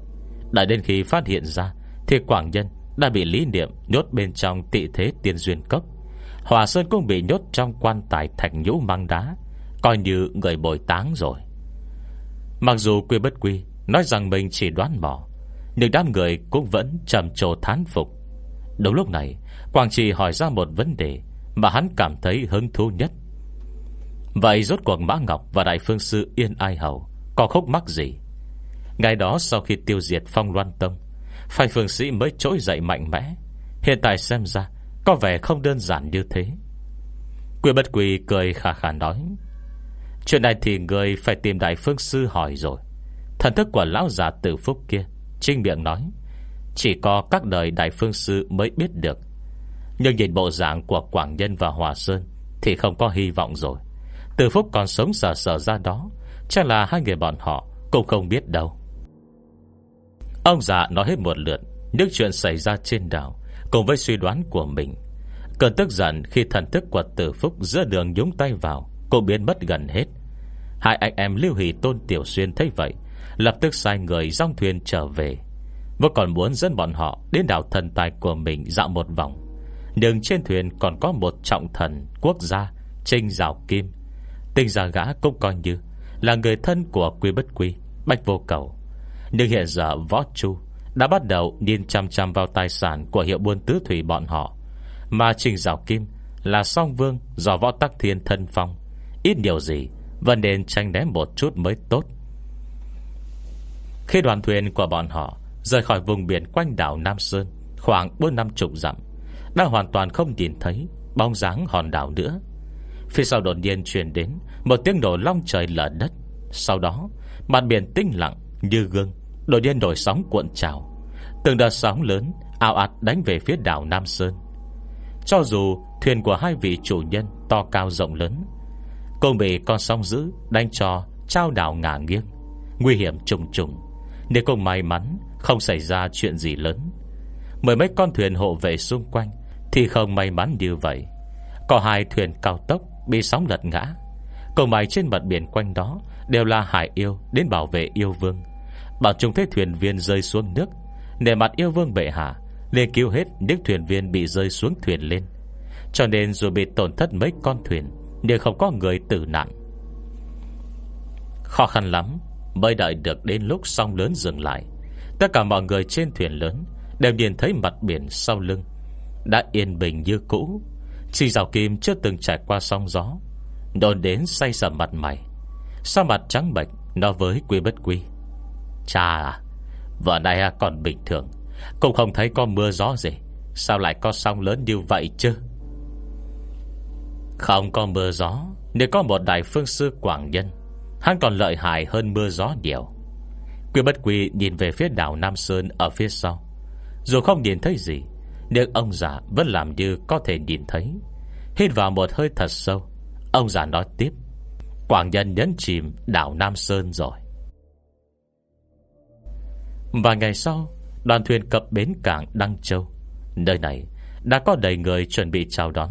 Đã đến khi phát hiện ra Thì Quảng Nhân đã bị lý niệm Nhốt bên trong tị thế tiên duyên cấp, Hòa Sơn cũng bị nhốt trong quan tài Thạch nhũ mang đá Coi như người bồi táng rồi. Mặc dù quy bất quy Nói rằng mình chỉ đoán mò, Nhưng đám người cũng vẫn trầm trồ thán phục. Đúng lúc này, Quang Trì hỏi ra một vấn đề Mà hắn cảm thấy hứng thú nhất. Vậy rốt cuộc Mã Ngọc Và Đại Phương Sư Yên Ai Hầu Có khúc mắc gì? Ngày đó sau khi tiêu diệt phong loan tông Phải phương sĩ mới trỗi dậy mạnh mẽ. Hiện tại xem ra Có vẻ không đơn giản như thế. Quỷ bất quỳ cười khà khả nói, Chuyện này thì người phải tìm Đại Phương Sư hỏi rồi. Thần thức của lão già tử phúc kia Trinh miệng nói, Chỉ có các đời Đại Phương Sư mới biết được. Nhưng nhìn bộ dạng của Quảng Nhân và Hòa Sơn Thì không có hy vọng rồi. Tử phúc còn sống sờ sờ ra đó, Chắc là hai người bọn họ Cũng không biết đâu. Ông già nói hết một lượt, Những chuyện xảy ra trên đảo Cùng với suy đoán của mình. Cơn tức giận khi thần thức của tử phúc Giữa đường nhúng tay vào Cô biến mất gần hết. Hai anh em Lưu Hỷ Tôn Tiểu Xuyên thấy vậy Lập tức sai người dòng thuyền trở về. Vô còn muốn dẫn bọn họ Đến đảo thần tài của mình dạo một vòng. Nhưng trên thuyền còn có một trọng thần Quốc gia, Trinh Giảo Kim. Tinh gia gã cũng coi như Là người thân của Quy Bất Quy Bạch Vô Cầu. Nhưng hiện giờ Võ Chu Đã bắt đầu nhìn chăm chăm vào tài sản Của hiệu buôn tứ thủy bọn họ. Mà Trinh Giảo Kim Là song vương do Võ Tắc Thiên thân phong. Ít điều gì, Vẫn nên tranh ném một chút mới tốt. Khi đoàn thuyền của bọn họ Rời khỏi vùng biển quanh đảo Nam Sơn Khoảng 4 năm chục dặm, Đã hoàn toàn không nhìn thấy Bóng dáng hòn đảo nữa. Phía sau đột nhiên truyền đến Một tiếng nổ long trời lở đất. Sau đó, mặt biển tinh lặng như gương, Đột nhiên nổi sóng cuộn trào. Từng đợt sóng lớn ảo ạt đánh về phía đảo Nam Sơn. Cho dù thuyền của hai vị chủ nhân To cao rộng lớn, Cùng bị con sóng giữ đánh cho Trao đảo ngả nghiêng, Nguy hiểm trùng trùng. Nếu không may mắn, Không xảy ra chuyện gì lớn. Mười mấy con thuyền hộ vệ xung quanh, Thì không may mắn như vậy. Có hai thuyền cao tốc Bị sóng lật ngã. Cầu mày trên mặt biển quanh đó Đều là hải yêu đến bảo vệ yêu vương. Bảo chúng thấy thuyền viên rơi xuống nước. Để mặt yêu vương bệ hạ, liền cứu hết những thuyền viên bị rơi xuống thuyền lên. Cho nên dù bị tổn thất mấy con thuyền, Nhưng không có người tử nạn. Khó khăn lắm Mới đợi được đến lúc sông lớn dừng lại, Tất cả mọi người trên thuyền lớn Đều nhìn thấy mặt biển sau lưng. Đã yên bình như cũ, Chỉ rào kim chưa từng trải qua sóng gió, Đồn đến say sầm mặt mày. Sao mặt trắng bệnh Nó với quy bất quy? Cha à Vợ này còn bình thường, Cũng không thấy có mưa gió gì. Sao lại có sóng lớn như vậy chứ? Không có mưa gió, Nếu có một đại phương sư Quảng Nhân Hắn còn lợi hại hơn mưa gió nhiều. Quy bất quy nhìn về phía đảo Nam Sơn Ở phía sau. Dù không nhìn thấy gì, Nhưng ông già vẫn làm như có thể nhìn thấy. Hít vào một hơi thật sâu, Ông già nói tiếp. Quảng nhân nhấn chìm đảo Nam Sơn rồi. Và ngày sau, Đoàn thuyền cập bến cảng Đăng Châu. Nơi này đã có đầy người chuẩn bị chào đón.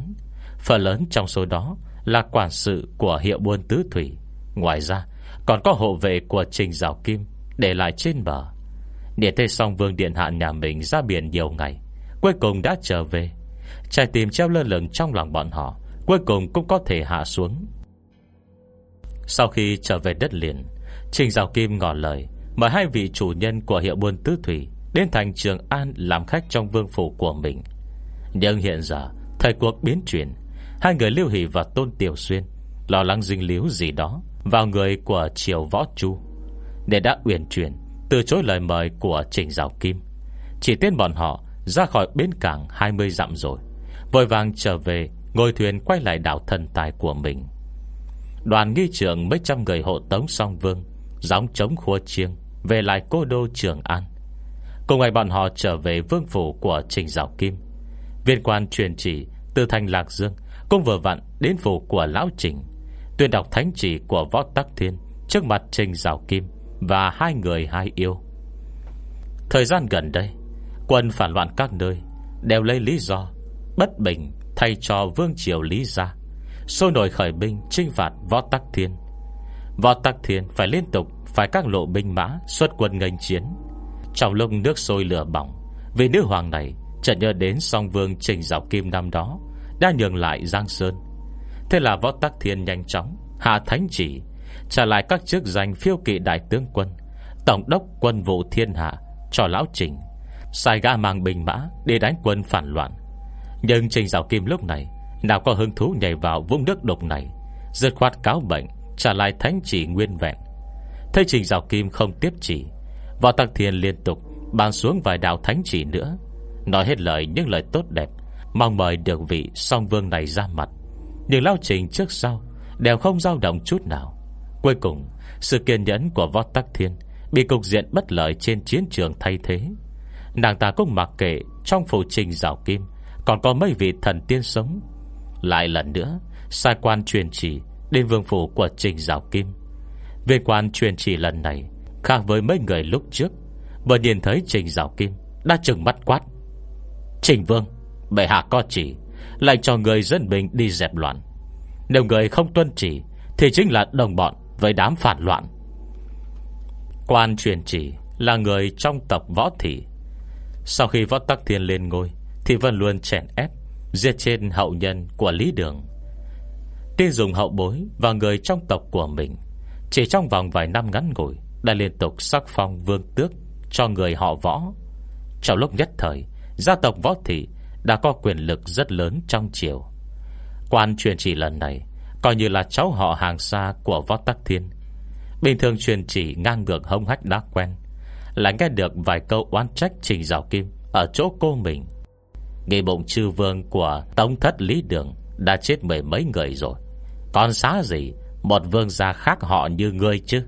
Phần lớn trong số đó Là quản sự của hiệu buôn tứ thủy. Ngoài ra, còn có hộ vệ của Trình Giảo Kim Để lại trên bờ. Để thế xong vương điện hạ nhà mình ra biển nhiều ngày, Cuối cùng đã trở về. Trái tim treo lơ lửng trong lòng bọn họ, Cuối cùng cũng có thể hạ xuống. Sau khi trở về đất liền, Trình Giảo Kim ngỏ lời, Mời hai vị chủ nhân của hiệu buôn tứ thủy Đến thành Trường An làm khách trong vương phủ của mình. Nhưng hiện giờ, Thời cuộc biến chuyển, Hai người Lưu Hỷ và Tôn Tiểu Xuyên Lo lắng dinh líu gì đó. Vào người của Triều Võ Chu Để đã uyển chuyển Từ chối lời mời của Trình Giảo Kim. Chỉ tên bọn họ Ra khỏi bến cảng 20 dặm rồi, Vội vàng trở về, Ngồi thuyền quay lại đảo thần tài của mình. Đoàn nghi trưởng mấy trăm người hộ tống song vương, Gióng chống khua chiêng, Về lại cô đô Trường An. Cùng ngày bọn họ trở về vương phủ của Trình Giảo Kim. Viên quan truyền chỉ Từ thành Lạc Dương, Cũng vừa vặn đến phủ của Lão Trình. Tuyên đọc thánh chỉ của Võ Tắc Thiên Trước mặt Trình Giảo Kim Và hai người hai yêu. Thời gian gần đây, Quân phản loạn các nơi Đều lấy lý do Bất bình thay cho Vương Triều Lý Gia, Sôi nổi khởi binh Trinh phạt Võ Tắc Thiên. Võ Tắc Thiên phải liên tục Phải các lộ binh mã xuất quân nghênh chiến. Trong lúc nước sôi lửa bỏng Vì nữ hoàng này chợt nhớ đến song vương Trình Dọc Kim năm đó, Đã nhường lại Giang Sơn. Thế là Võ Tắc Thiên nhanh chóng, Hạ thánh chỉ, Trả lại các chức danh phiêu kỵ đại tướng quân, Tổng đốc quân vụ thiên hạ Cho lão Trình. Sai ga mang bình mã để đánh quân phản loạn. Nhưng Trình Dạo Kim lúc này Nào có hứng thú nhảy vào vũng nước độc này, Dứt khoát cáo bệnh, Trả lại thánh chỉ nguyên vẹn. Thấy Trình Dạo Kim không tiếp chỉ, Võ tắc Thiên liên tục Bàn xuống vài đạo thánh chỉ nữa. Nói hết lời, những lời tốt đẹp, Mong mời được vị song vương này ra mặt. Nhưng lao trình trước sau, Đều không dao động chút nào. Cuối cùng, Sự kiên nhẫn của Võ Tắc Thiên Bị cục diện bất lợi trên chiến trường thay thế. Nàng ta cũng mặc kệ Trong phủ trình rào kim, Còn có mấy vị thần tiên sống. Lại lần nữa, Sai quan truyền chỉ Đến vương phủ của trình rào kim. Về quan truyền chỉ lần này, Khác với mấy người lúc trước Bởi nhìn thấy trình rào kim, Đã trừng mắt quát. Trình vương, Bệ hạ có chỉ. Lại cho người dân mình đi dẹp loạn. Nếu người không tuân chỉ, Thì chính là đồng bọn với đám phản loạn. Quan truyền chỉ Là người trong tộc võ thị. Sau khi võ tắc thiên lên ngôi, Thì vẫn luôn chèn ép, Giết trên hậu nhân của Lý Đường. Tiên dùng hậu bối Và người trong tộc của mình, Chỉ trong vòng vài năm ngắn ngủi, Đã liên tục sắc phong vương tước Cho người họ võ. Trong lúc nhất thời, Gia tộc võ thị đã có quyền lực rất lớn trong triều. Quan truyền chỉ lần này Coi như là cháu họ hàng xa của võ tắc thiên. Bình thường truyền chỉ ngang ngược hông hách đã quen, Lại nghe được vài câu oán trách Trình rào Kim Ở chỗ cô mình. Nghị bụng chư vương của tống thất Lý Đường Đã chết mười mấy người rồi, Còn xá gì Một vương gia khác họ như ngươi chứ?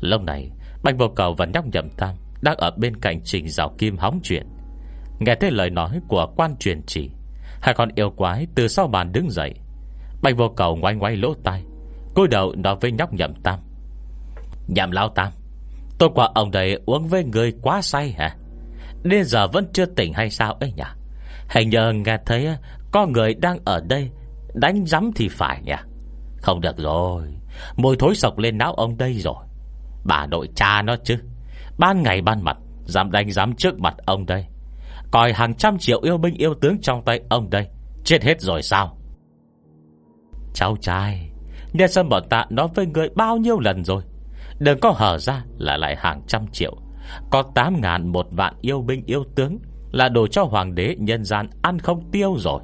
Lúc này Bạch vô cầu và nhóc nhậm tam Đang ở bên cạnh Trình rào Kim hóng chuyện. Nghe thấy lời nói của quan truyền chỉ, Hai con yêu quái từ sau bàn đứng dậy. Bạch vô cầu ngoái ngoái lỗ tai, cúi đầu nói với nhóc nhậm tam. Nhậm lao tam, Tôi qua ông đây uống với người quá say hả? Đến giờ vẫn chưa tỉnh hay sao ấy nhỉ? Hình như nghe thấy Có người đang ở đây, Đánh rắm thì phải nhỉ? Không được rồi Mùi thối sọc lên não ông đây rồi. Bà nội cha nó chứ, Ban ngày ban mặt, Dám đánh giám trước mặt ông đây. Coi hàng trăm triệu yêu binh yêu tướng trong tay ông đây. Chết hết rồi sao? Cháu trai, Nghe sân bọn ta nói với người bao nhiêu lần rồi. Đừng có hở ra là lại hàng trăm triệu. Có 8 ngàn một vạn yêu binh yêu tướng Là đồ cho hoàng đế nhân gian ăn không tiêu rồi.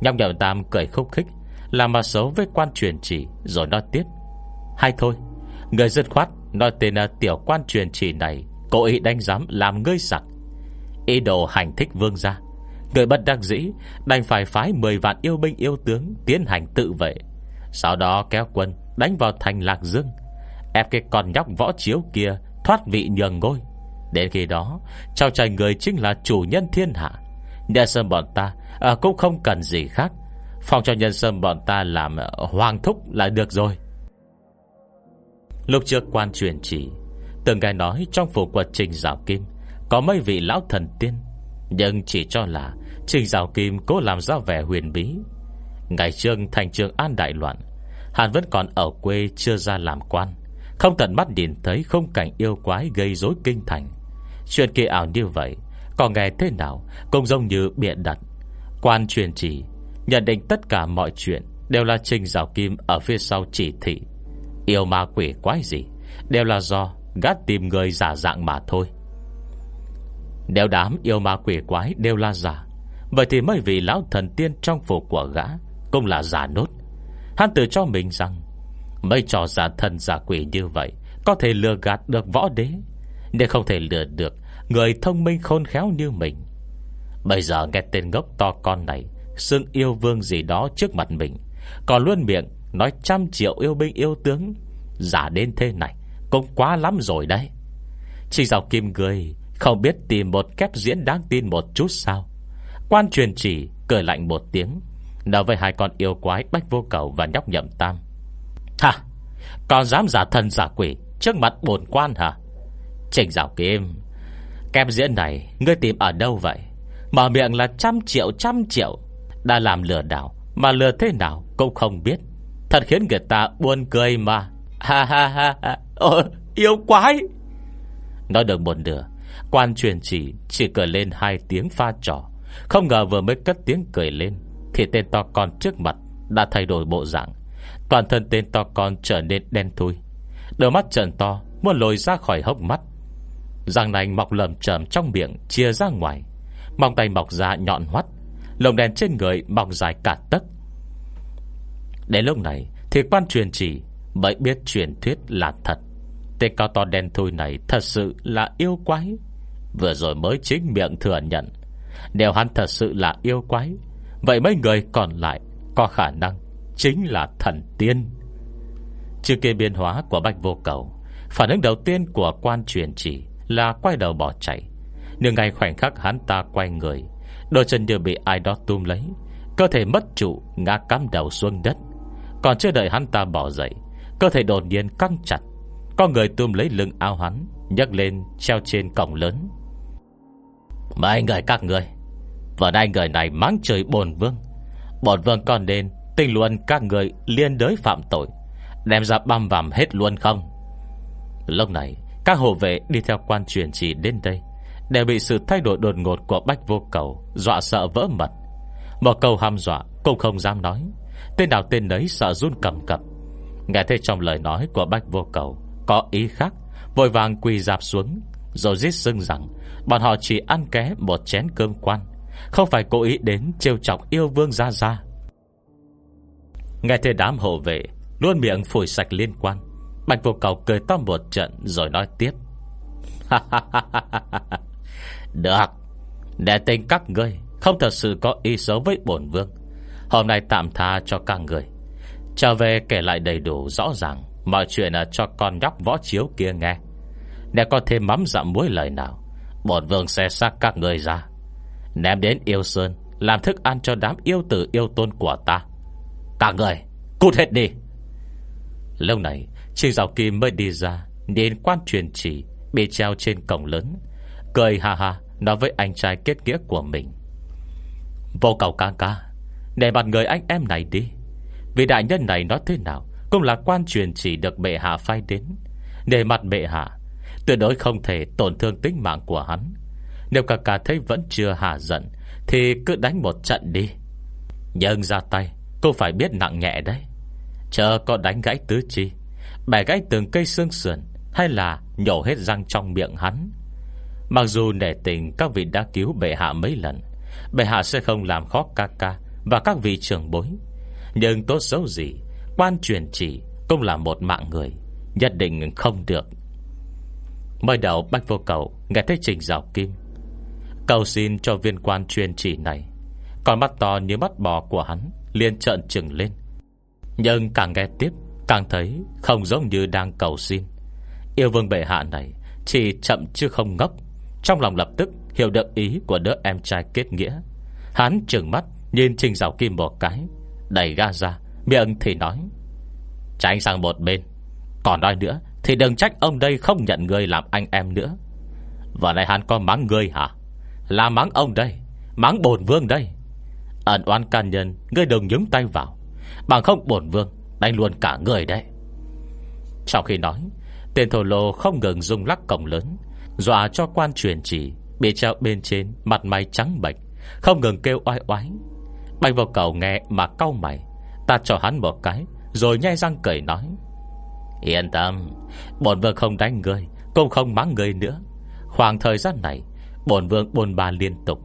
Nhong nhậu tam cười khúc khích, Làm mà xấu với quan truyền chỉ Rồi nói tiếp. Hay thôi, Người dân khoát, Nói tên là tiểu quan truyền chỉ này, Cố ý đánh giám làm ngươi sặc. Ý đồ hành thích vương gia. Người bất đắc dĩ Đành phải phái 10 vạn yêu binh yêu tướng Tiến hành tự vệ. Sau đó kéo quân đánh vào thành Lạc Dương Ép cái con nhóc võ chiếu kia Thoát vị nhường ngôi. Đến khi đó Trao trời người chính là chủ nhân thiên hạ. Nhân sâm bọn ta à, Cũng không cần gì khác. Phòng cho nhân sâm bọn ta làm à, Hoàng thúc là được rồi. Lúc trước quan truyền chỉ Từng nghe nói trong phủ quật trình giáo kim có mấy vị lão thần tiên. Nhưng chỉ cho là Trình Giáo Kim cố làm ra vẻ huyền bí. Ngày trương thành trường an đại loạn Hàn vẫn còn ở quê chưa ra làm quan. Không tận mắt nhìn thấy không cảnh yêu quái gây rối kinh thành. Chuyện kỳ ảo như vậy Còn nghe thế nào Cũng giống như bịa đặt. Quan truyền chỉ, Nhận định tất cả mọi chuyện Đều là Trình Giáo Kim ở phía sau chỉ thị. Yêu ma quỷ quái gì Đều là do gắt tìm người giả dạng mà thôi. Nếu đám yêu ma quỷ quái đều là giả. Vậy thì mấy vị lão thần tiên trong phủ của gã, Cũng là giả nốt. Hắn tự cho mình rằng, Mấy trò giả thần giả quỷ như vậy Có thể lừa gạt được võ đế, để không thể lừa được Người thông minh khôn khéo như mình. Bây giờ nghe tên ngốc to con này Xưng yêu vương gì đó trước mặt mình, Còn luôn miệng Nói trăm triệu yêu binh yêu tướng, Giả đến thế này Cũng quá lắm rồi đấy. Chỉ dạo kim cười không biết tìm một kép diễn đáng tin một chút sao. Quan truyền chỉ cười lạnh một tiếng Nói với hai con yêu quái Bách vô cầu và nhóc nhậm tam. Hả? Còn dám giả thần giả quỷ Trước mặt bồn quan hả? Trình dạo kim Kép diễn này Ngươi tìm ở đâu vậy? Mở miệng là trăm triệu trăm triệu. Đã làm lừa đảo Mà lừa thế nào cũng không biết. Thật khiến người ta buồn cười mà. Ha ha ha ha. Ồ, Yêu quái. Nói được một nửa Quan truyền chỉ chỉ cười lên hai tiếng pha trò. Không ngờ vừa mới cất tiếng cười lên, Thì tên to con trước mặt Đã thay đổi bộ dạng. Toàn thân tên to con trở nên đen thui. Đôi mắt trần to, Muốn lồi ra khỏi hốc mắt. Răng nành mọc lầm trầm trong miệng, Chia ra ngoài. Mong tay mọc ra nhọn hoắt, Lồng đèn trên người mọc dài cả tấc. Đến lúc này, Thì quan truyền chỉ Mới biết truyền thuyết là thật. Tên cao to đen thui này Thật sự là yêu quái. Vừa rồi mới chính miệng thừa nhận. Nếu hắn thật sự là yêu quái. Vậy mấy người còn lại Có khả năng Chính là thần tiên. Chưa kê biên hóa của Bạch Vô Cầu, Phản ứng đầu tiên của quan truyền chỉ Là quay đầu bỏ chạy. Nhưng ngay khoảnh khắc hắn ta quay người, Đôi chân như bị ai đó tung lấy, Cơ thể mất trụ, Ngã cắm đầu xuống đất. Còn chưa đợi hắn ta bỏ dậy, Cơ thể đột nhiên căng chặt. Có người tung lấy lưng áo hắn, nhấc lên treo trên cổng lớn. Mấy người các người. Vừa nay người này mắng trời bồn vương. Bồn vương còn nên Tình luôn các người liên đới phạm tội. Đem ra băm vằm hết luôn không? Lúc này, Các hộ vệ đi theo quan truyền chỉ đến đây, Đều bị sự thay đổi đột ngột của Bách Vô Cầu Dọa sợ vỡ mật. Một câu ham dọa cũng không dám nói. Tên nào tên đấy sợ run cầm cập. Nghe thấy trong lời nói của Bách Vô Cầu Có ý khác, Vội vàng quỳ dạp xuống, Rồi giết xưng rằng Bọn họ chỉ ăn ké một chén cơm quan, Không phải cố ý đến trêu chọc yêu vương ra ra Nghe thấy đám hộ vệ, Luôn miệng phủi sạch liên quan. Bạch vô cầu cười to một trận Rồi nói tiếp. Được, Để tình các ngươi Không thật sự có ý xấu với bổn vương. Hôm nay tạm tha cho các người Trở về kể lại đầy đủ rõ ràng Mọi chuyện là cho con nhóc võ chiếu kia nghe. Để có thêm mắm dặm muối lời nào. Bổn vương sẽ xác các người ra. Ném đến yêu sơn, Làm thức ăn cho đám yêu tử yêu tôn của ta. Các người, Cút hết đi. Lâu này, Trương Giáo Kim mới đi ra, Đến quan truyền chỉ, Bị treo trên cổng lớn. Cười ha ha, Nói với anh trai kết nghĩa của mình. Vô cầu ca ca, Để mặt người anh em này đi. Vì đại nhân này nói thế nào, Cũng là quan truyền chỉ được bệ hạ phai đến. Để mặt bệ hạ Tuyệt đối không thể tổn thương tính mạng của hắn. Nếu cả ca thấy vẫn chưa hạ giận, Thì cứ đánh một trận đi. Nhưng ra tay, Cô phải biết nặng nhẹ đấy. Chờ có đánh gãy tứ chi, Bẻ gãy từng cây xương sườn, Hay là nhổ hết răng trong miệng hắn. Mặc dù nể tình Các vị đã cứu bệ hạ mấy lần, Bệ hạ sẽ không làm khó ca ca Và các vị trưởng bối. Nhưng tốt xấu gì, Quan truyền chỉ cũng là một mạng người, Nhất định không được Mới đầu Bách Vô Cầu Nghe thấy Trình rào Kim. Cầu xin cho viên quan truyền chỉ này. Còn mắt to như mắt bò của hắn liên trợn trừng lên. Nhưng càng nghe tiếp, Càng thấy không giống như đang cầu xin. Yêu vương bệ hạ này, Chỉ chậm chứ không ngốc. Trong lòng lập tức hiểu được ý của đứa em trai kết nghĩa. Hắn trừng mắt, Nhìn Trình rào Kim một cái, Đẩy ga ra, Miệng thì nói, Tránh sang một bên, Còn nói nữa thì đừng trách ông đây không nhận người làm anh em nữa. Và này hắn có mắng ngươi hả? Là mắng ông đây, Mắng bồn vương đây. Ẩn oán can nhân, Ngươi đừng nhúng tay vào. Bằng không bổn vương Đánh luôn cả người đấy. Trong khi nói, Tên thổ lô không ngừng rung lắc cổng lớn, Dọa cho quan truyền chỉ Bị treo bên trên mặt mày trắng bệch, Không ngừng kêu oai oái. Bạch vào cầu nghe mà cau mày, Ta cho hắn một cái, Rồi nhai răng cười nói Yên tâm, Bổn vương không đánh người Cũng không mắng người nữa. Khoảng thời gian này, Bổn vương bồn ba liên tục,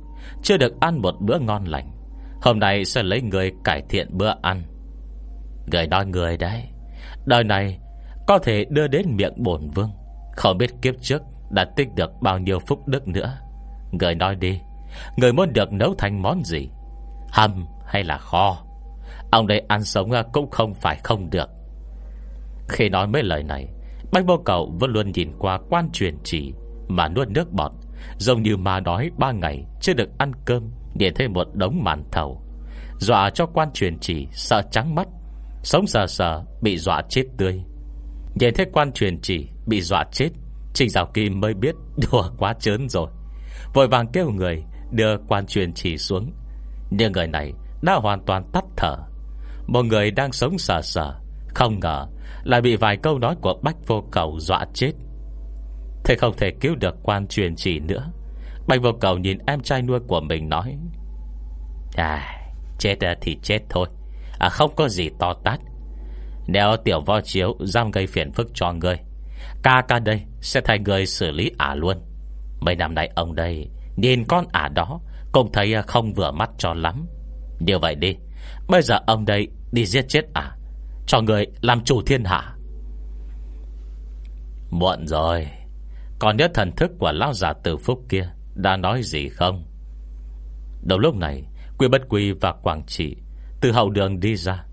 Chưa được ăn một bữa ngon lành. Hôm nay sẽ lấy người cải thiện bữa ăn. Người nói người đấy, Đời này có thể đưa đến miệng bổn vương. Không biết kiếp trước Đã tích được bao nhiêu phúc đức nữa. Người nói đi, Người muốn được nấu thành món gì? Hầm hay là kho? Ông đây ăn sống cũng không phải không được. Khi nói mấy lời này, Bách vô cậu vẫn luôn nhìn qua quan truyền chỉ Mà nuốt nước bọt, Giống như mà đói ba ngày Chưa được ăn cơm Để thêm một đống màn thầu. Dọa cho quan truyền chỉ sợ trắng mắt, Sống sờ sờ bị dọa chết tươi. Nhìn thấy quan truyền chỉ Bị dọa chết, Trình Giảo Kim mới biết, đùa quá chớn rồi. Vội vàng kêu người Đưa quan truyền chỉ xuống. Nhưng người này đã hoàn toàn tắt thở. Một người đang sống sờ sờ, Không ngờ lại bị vài câu nói của Bách Vô Cầu dọa chết. Thế không thể cứu được quan truyền chỉ nữa. Bách Vô Cầu nhìn em trai nuôi của mình nói À Chết thì chết thôi. À không có gì to tát. Nếu tiểu vo chiếu Dám gây phiền phức cho người Ca ca đây sẽ thay người xử lý ả luôn. Mấy năm nay ông đây Nhìn con ả đó Cũng thấy không vừa mắt cho lắm. Điều vậy đi, Bây giờ ông đây đi giết chết ả. Cho người làm chủ thiên hạ. Muộn rồi, Còn nhớ thần thức của lão già tử phúc kia Đã nói gì không? Đầu lúc này, Quy bất quy và Quảng Trị Từ hậu đường đi ra.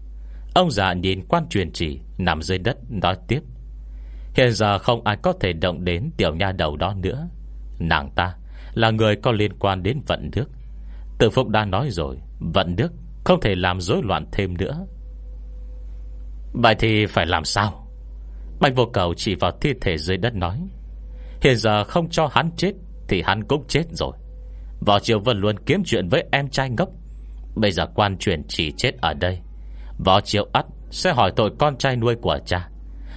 Ông già nhìn quan truyền chỉ Nằm dưới đất nói tiếp. Hiện giờ không ai có thể động đến Tiểu nha đầu đó nữa. Nàng ta là người có liên quan đến vận nước Tử Phúc đã nói rồi, Vận nước không thể làm rối loạn thêm nữa. Vậy thì phải làm sao? Bạch vô cầu chỉ vào thi thể dưới đất nói, Hiện giờ không cho hắn chết Thì hắn cũng chết rồi. Võ Triều Vân luôn kiếm chuyện với em trai ngốc. Bây giờ quan truyền chỉ chết ở đây. Võ Triều ắt Sẽ hỏi tội con trai nuôi của cha,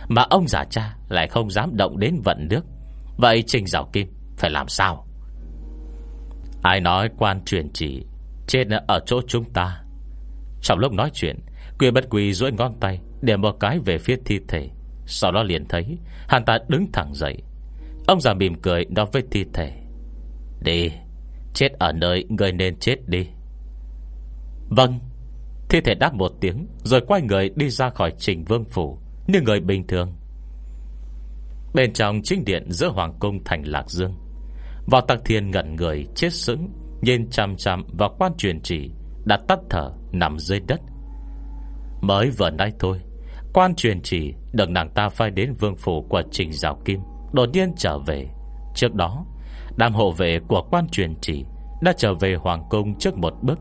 Mà ông giả cha lại không dám động đến vận nước. Vậy Trình Giảo Kim Phải làm sao? Ai nói quan truyền chỉ Chết ở chỗ chúng ta? Trong lúc nói chuyện, Quy bất quỳ duỗi ngón tay để một cái về phía thi thể. Sau đó liền thấy, Hắn ta đứng thẳng dậy. Ông già mỉm cười nói với thi thể, Đi, Chết ở nơi người nên chết đi. Vâng. Thi thể đáp một tiếng, Rồi quay người đi ra khỏi trình vương phủ, Như người bình thường. Bên trong chính điện giữa Hoàng cung thành Lạc Dương Vào tạc thiên ngẩn người, chết sững, Nhìn chăm chăm vào quan truyền chỉ Đã tắt thở nằm dưới đất. Mới vừa nay thôi, Quan truyền chỉ được nàng ta phai đến vương phủ của Trình Giáo Kim Đột nhiên trở về. Trước đó Đàm hộ vệ của quan truyền chỉ Đã trở về Hoàng Cung trước một bước.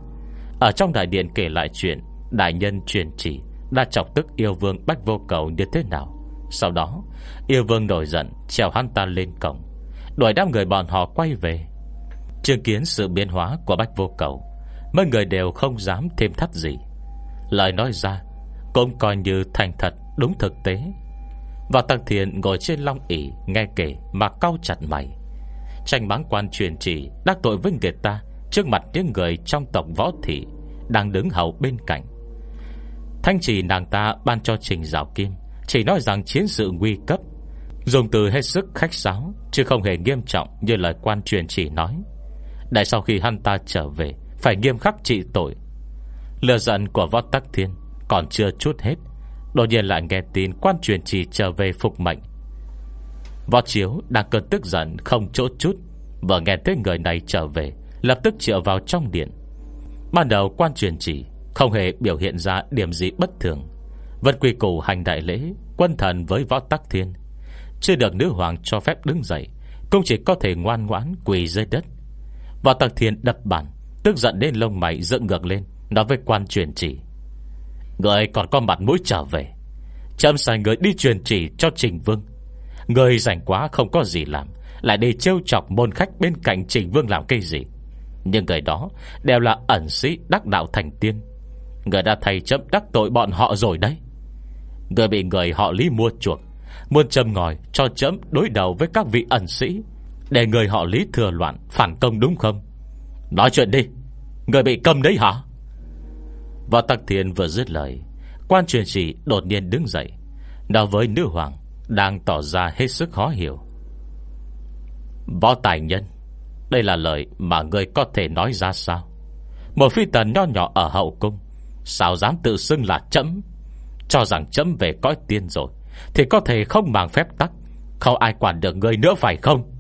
Ở trong đại điện kể lại chuyện, Đại nhân truyền chỉ Đã chọc tức yêu vương Bách Vô Cầu như thế nào. Sau đó, Yêu vương nổi giận, Trèo hắn ta lên cổng. Đuổi đám người bọn họ quay về. Chứng kiến sự biến hóa của Bách Vô Cầu, Mấy người đều không dám thêm thắt gì. Lời nói ra, Cũng coi như thành thật, đúng thực tế. Và Tăng Thiện ngồi trên long ỷ, Nghe kể mà cau chặt mày. Tranh bán quan truyền chỉ Đắc tội với người ta Trước mặt những người trong tộc võ thị Đang đứng hầu bên cạnh. Thanh trì nàng ta ban cho Trình Giáo Kim, Chỉ nói rằng chiến sự nguy cấp, Dùng từ hết sức khách sáo, Chứ không hề nghiêm trọng như lời quan truyền chỉ nói. Đại sau khi hắn ta trở về, Phải nghiêm khắc trị tội Lừa giận của võ tắc thiên. Còn chưa chút hết, Đột nhiên lại nghe tin quan truyền chỉ trở về phục mệnh. Võ chiếu đang cơn tức giận, Không chỗ chút, Vừa nghe thấy người này trở về, Lập tức triệu vào trong điện. Ban đầu quan truyền chỉ Không hề biểu hiện ra điểm gì bất thường. Vẫn quy củ hành đại lễ, Quân thần với võ tắc thiên. Chưa được nữ hoàng cho phép đứng dậy, Cũng chỉ có thể ngoan ngoãn quỳ dưới đất. Võ tắc thiên đập bản Tức giận đến lông mày dựng ngược lên. Nói với quan truyền chỉ. Người còn có mặt mũi trở về. Châm sai người đi truyền chỉ cho Trình Vương. Người rảnh quá không có gì làm, Lại đi trêu chọc môn khách bên cạnh Trình Vương làm cái gì? Nhưng người đó Đều là ẩn sĩ đắc đạo thành tiên. Người đã thầy chấm đắc tội bọn họ rồi đấy. Người bị người họ lý mua chuộc, Muốn châm ngòi cho chấm đối đầu với các vị ẩn sĩ, Để người họ lý thừa loạn Phản công đúng không? Nói chuyện đi. Người bị cầm đấy hả? Võ Tắc Thiên vừa dứt lời, Quan truyền chỉ đột nhiên đứng dậy. Nói với nữ hoàng Đang tỏ ra hết sức khó hiểu. Võ tài nhân, Đây là lời mà người có thể nói ra sao? Một phi tần nho nhỏ ở hậu cung, Sao dám tự xưng là chấm? Cho rằng chấm về cõi tiên rồi, Thì có thể không mang phép tắc, Không ai quản được người nữa phải không?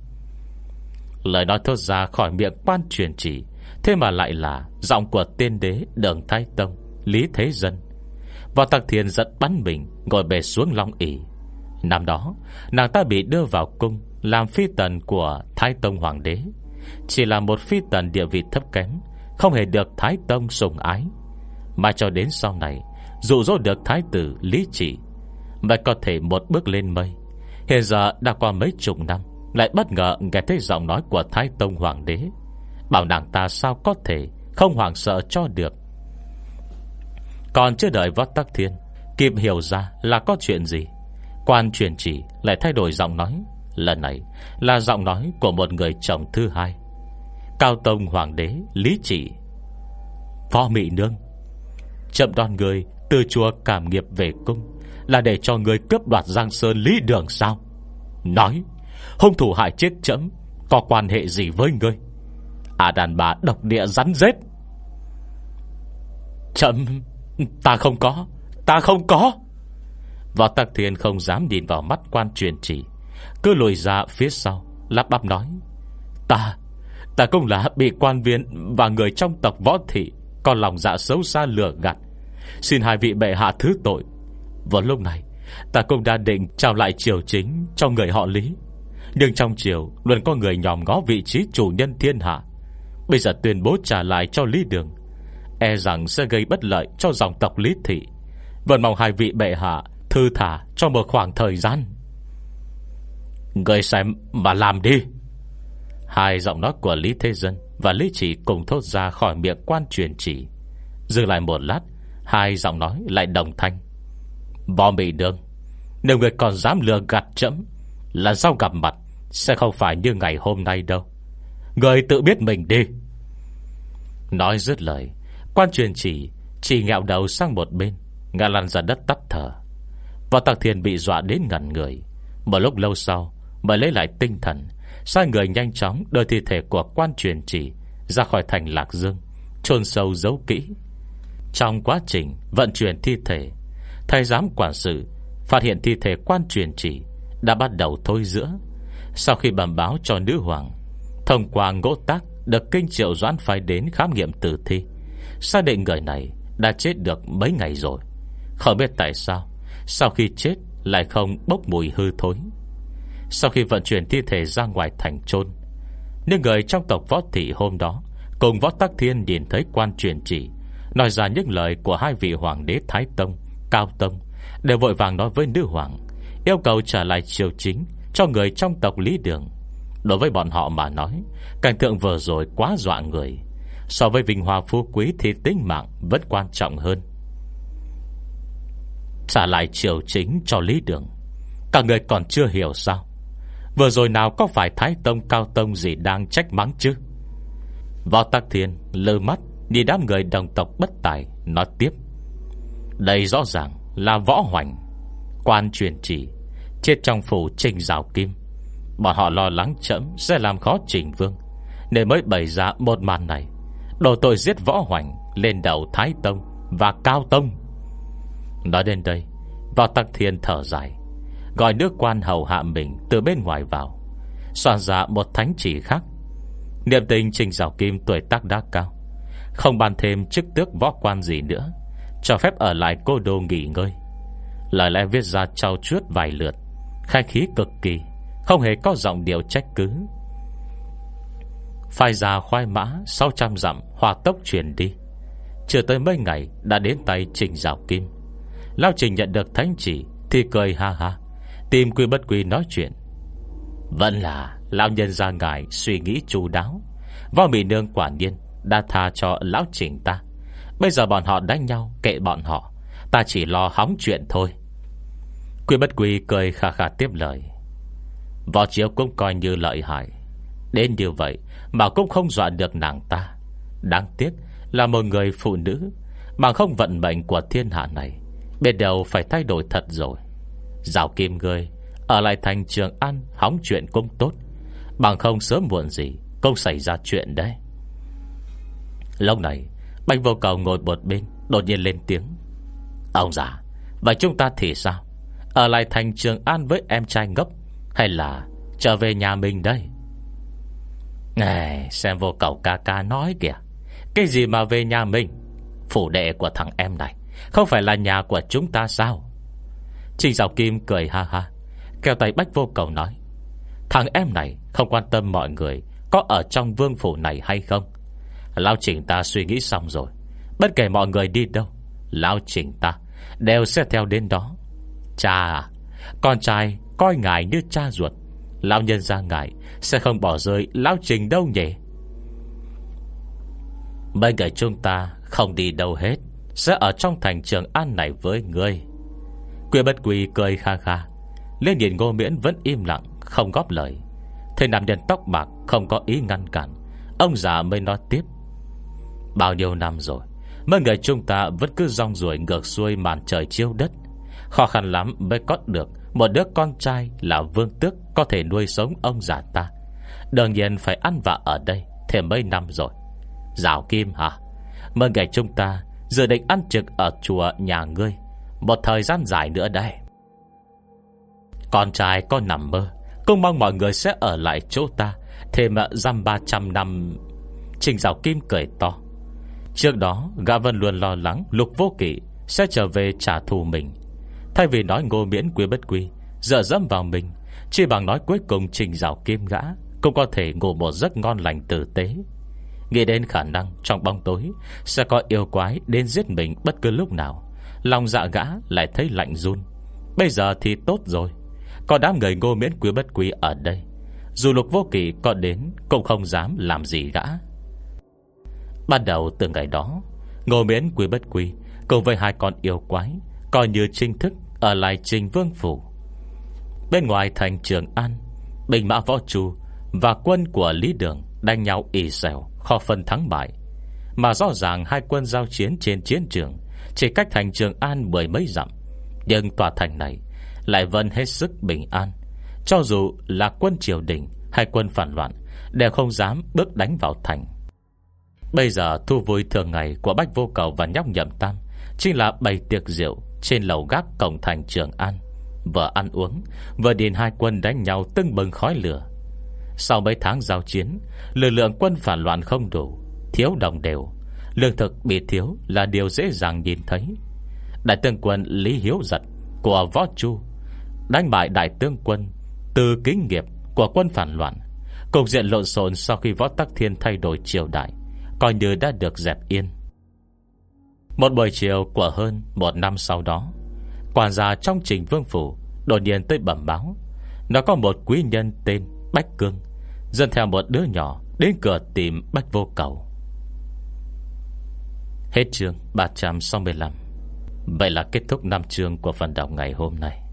Lời nói thốt ra khỏi miệng quan truyền chỉ Thế mà lại là Giọng của tiên đế Đường Thái Tông, Lý Thế Dân. Và Tạc Thiên giật bắn mình, Ngồi bề xuống Long ỉ Năm đó, nàng ta bị đưa vào cung Làm phi tần của Thái Tông Hoàng đế. Chỉ là một phi tần địa vị thấp kém, Không hề được Thái Tông sùng ái. Mà cho đến sau này Dụ dỗ được Thái tử Lý Trị Mà có thể một bước lên mây. Hiện giờ đã qua mấy chục năm, Lại bất ngờ nghe thấy giọng nói của Thái Tông Hoàng đế. Bảo nàng ta sao có thể Không hoảng sợ cho được? Còn chưa đợi võ tắc thiên Kịp hiểu ra là có chuyện gì, Quan truyền chỉ lại thay đổi giọng nói. Lần này là giọng nói của một người chồng thứ hai. Cao Tông Hoàng đế Lý Chỉ Phó mỹ Nương, Chậm đoàn người từ chùa cảm nghiệp về cung Là để cho người cướp đoạt Giang Sơn Lý Đường sao? Nói, Hung thủ hại chết chấm Có quan hệ gì với ngươi? À đàn bà độc địa rắn rết. Chậm, Ta không có, Ta không có. Võ Tắc Thiên không dám nhìn vào mắt quan truyền chỉ. Cứ lùi ra phía sau, Lắp bắp nói, Ta Ta cũng là bị quan viên Và người trong tộc võ thị Còn lòng dạ xấu xa lừa gạt. Xin hai vị bệ hạ thứ tội. Vào lúc này, Ta cũng đã định trao lại triều chính Cho người họ Lý. Nhưng trong triều, luôn có người nhòm ngó vị trí chủ nhân thiên hạ. Bây giờ tuyên bố trả lại cho Lý Đường. E rằng sẽ gây bất lợi cho dòng tộc Lý Thị. Vẫn mong hai vị bệ hạ Thư thả cho một khoảng thời gian. Người xem mà làm đi. Hai giọng nói của Lý Thế Dân Và Lý Chỉ cùng thốt ra khỏi miệng quan truyền chỉ. Dừng lại một lát, Hai giọng nói lại đồng thanh. Võ Mỹ đường. Nếu người còn dám lừa gạt chấm, Là sao gặp mặt, Sẽ không phải như ngày hôm nay đâu. Người tự biết mình đi. Nói dứt lời, Quan truyền chỉ Chỉ ngạo đầu sang một bên, Ngã lăn ra đất tắt thở. Và Tạc thiền bị dọa đến ngẩn người. Một lúc lâu sau, Mới lấy lại tinh thần, Sai người nhanh chóng đưa thi thể của quan truyền chỉ Ra khỏi thành Lạc Dương, chôn sâu giấu kỹ. Trong quá trình vận chuyển thi thể, Thầy giám quản sự Phát hiện thi thể quan truyền chỉ Đã bắt đầu thôi giữa. Sau khi bẩm báo cho nữ hoàng Thông qua ngỗ tác, Được kinh triệu doãn phải đến khám nghiệm tử thi. Xác định người này Đã chết được mấy ngày rồi. Không biết tại sao, Sau khi chết lại không bốc mùi hư thối. Sau khi vận chuyển thi thể ra ngoài thành chôn, những người trong tộc võ thị hôm đó Cùng võ tắc thiên nhìn thấy quan truyền chỉ, Nói ra những lời của hai vị hoàng đế Thái Tông, Cao Tông, Đều vội vàng nói với nữ hoàng, Yêu cầu trả lại triều chính Cho người trong tộc Lý Đường. Đối với bọn họ mà nói, Cảnh tượng vừa rồi quá dọa người. So với vinh hoa phú quý Thì tính mạng vẫn quan trọng hơn. Trả lại triều chính cho Lý Đường. Cả người còn chưa hiểu sao? Vừa rồi nào có phải Thái Tông, Cao Tông gì đang trách mắng chứ? Võ Tắc Thiên lơ mắt đi đám người đồng tộc bất tài, Nói tiếp. Đây rõ ràng là võ hoành, Quan truyền chỉ, Chết trong phủ trình rào kim. Bọn họ lo lắng chậm Sẽ làm khó trình vương. Nên mới bày ra một màn này, Đồ tội giết võ hoành Lên đầu Thái Tông và Cao Tông. Nói đến đây Vào tắc thiên thở dài, Gọi nước quan hầu hạ mình từ bên ngoài vào Soạn ra một thánh chỉ khác. Niệm tình trình rào kim tuổi tác đã cao, Không bàn thêm chức tước võ quan gì nữa, Cho phép ở lại cô đô nghỉ ngơi. Lời lẽ viết ra trao chuốt vài lượt, Khai khí cực kỳ. Không hề có giọng điệu trách cứ. Phai già khoai mã 600 dặm hòa tốc chuyển đi. Chưa tới mấy ngày, Đã đến tay Trình Giảo Kim. Lao Trình nhận được thánh chỉ, Thì cười ha ha, Tìm quy bất quy nói chuyện. Vẫn là Lão nhân ra ngài suy nghĩ chú đáo. Võ Mỹ Nương quả nhiên Đã tha cho Lão Trình ta. Bây giờ bọn họ đánh nhau, kệ bọn họ. Ta chỉ lo hóng chuyện thôi. Quy bất quy cười khà khà tiếp lời. Võ chiếu cũng coi như lợi hại. Đến như vậy Mà cũng không dọa được nàng ta. Đáng tiếc là một người phụ nữ Mà không vận mệnh của thiên hạ này, Biết đầu phải thay đổi thật rồi. Giảo kim ngươi Ở lại thành trường An Hóng chuyện cũng tốt, Bằng không sớm muộn gì Cũng xảy ra chuyện đấy. Lúc này, Bạch vô cầu ngồi một bên, Đột nhiên lên tiếng. Ông già, Vậy chúng ta thì sao? Ở lại thành trường An với em trai ngốc hay là trở về nhà mình đây? Này xem vô cầu ca ca nói kìa. Cái gì mà về nhà mình? Phủ đệ của thằng em này, Không phải là nhà của chúng ta sao? Trình Giảo Kim cười ha ha Kéo tay bách vô cầu nói. Thằng em này không quan tâm mọi người Có ở trong vương phủ này hay không? Lão trình ta suy nghĩ xong rồi. Bất kể mọi người đi đâu, lão trình ta Đều sẽ theo đến đó. Cha à Con trai coi ngài như cha ruột, Lão nhân ra ngài Sẽ không bỏ rơi Lão trình đâu nhỉ? Mấy người chúng ta không đi đâu hết, Sẽ ở trong thành trường an này với ngươi. Quy bất quỳ cười kha kha Lên nhìn ngô miễn vẫn im lặng, Không góp lời. Thầy nam nhân tóc bạc không có ý ngăn cản, Ông già mới nói tiếp. Bao nhiêu năm rồi, Mấy người chúng ta vẫn cứ rong ruổi ngược xuôi màn trời chiêu đất, Khó khăn lắm mới có được một đứa con trai là vương tước Có thể nuôi sống ông già ta. Đương nhiên phải ăn vạ ở đây Thêm mấy năm rồi. Giảo Kim hả? Mấy ngày chúng ta Dự định ăn trực ở chùa nhà ngươi. Một thời gian dài nữa đây. Con trai có nằm mơ. Cũng mong mọi người sẽ ở lại chỗ ta Thêm à, dăm ba trăm năm. Trình Giảo Kim cười to. Trước đó, gã Vân luôn lo lắng Lục vô kỵ sẽ trở về trả thù mình. Thay vì nói ngô miễn quy bất quy, Dở dẫm vào mình Chỉ bằng nói cuối cùng trình rào kim gã, Cũng có thể ngủ một giấc ngon lành tử tế. Nghĩ đến khả năng trong bóng tối, Sẽ có yêu quái đến giết mình bất cứ lúc nào, Lòng dạ gã lại thấy lạnh run. Bây giờ thì tốt rồi, Có đám người ngô miễn quý bất quý ở đây, Dù lục vô kỷ có đến Cũng không dám làm gì gã. Ban đầu từ ngày đó, Ngô miễn quý bất quý Cùng với hai con yêu quái Coi như chính thức ở lại trình vương phủ. Bên ngoài thành trường An Bình mã võ trù Và quân của Lý Đường Đánh nhau ỉ xèo Khó phân thắng bại. Mà rõ ràng hai quân giao chiến trên chiến trường, Chỉ cách thành trường An mười mấy dặm. Nhưng tòa thành này Lại vẫn hết sức bình an. Cho dù là quân triều đình Hay quân phản loạn, Đều không dám bước đánh vào thành. Bây giờ thu vui thường ngày Của Bách Vô Cầu và Nhóc Nhậm Tam Chính là bày tiệc rượu trên lầu gác cổng thành Trường An. Vừa ăn uống Vừa điền hai quân đánh nhau tưng bừng khói lửa. Sau mấy tháng giao chiến, Lực lượng quân phản loạn không đủ, Thiếu đồng đều. Lương thực bị thiếu là điều dễ dàng nhìn thấy. Đại tướng quân Lý Hiếu Giật Của Võ Chu Đánh bại đại tướng quân Từ kinh nghiệp của quân phản loạn. Cục diện lộn xộn sau khi Võ Tắc Thiên thay đổi triều đại, Coi như đã được dẹp yên. Một buổi chiều của hơn Một năm sau đó, Quản gia trong trình vương phủ Đột nhiên tới bẩm báo. Nó có một quý nhân tên Bách Cương Dân theo một đứa nhỏ Đến cửa tìm Bách Vô Cầu. Hết chương 365 Vậy là kết thúc năm chương của phần đọc ngày hôm nay.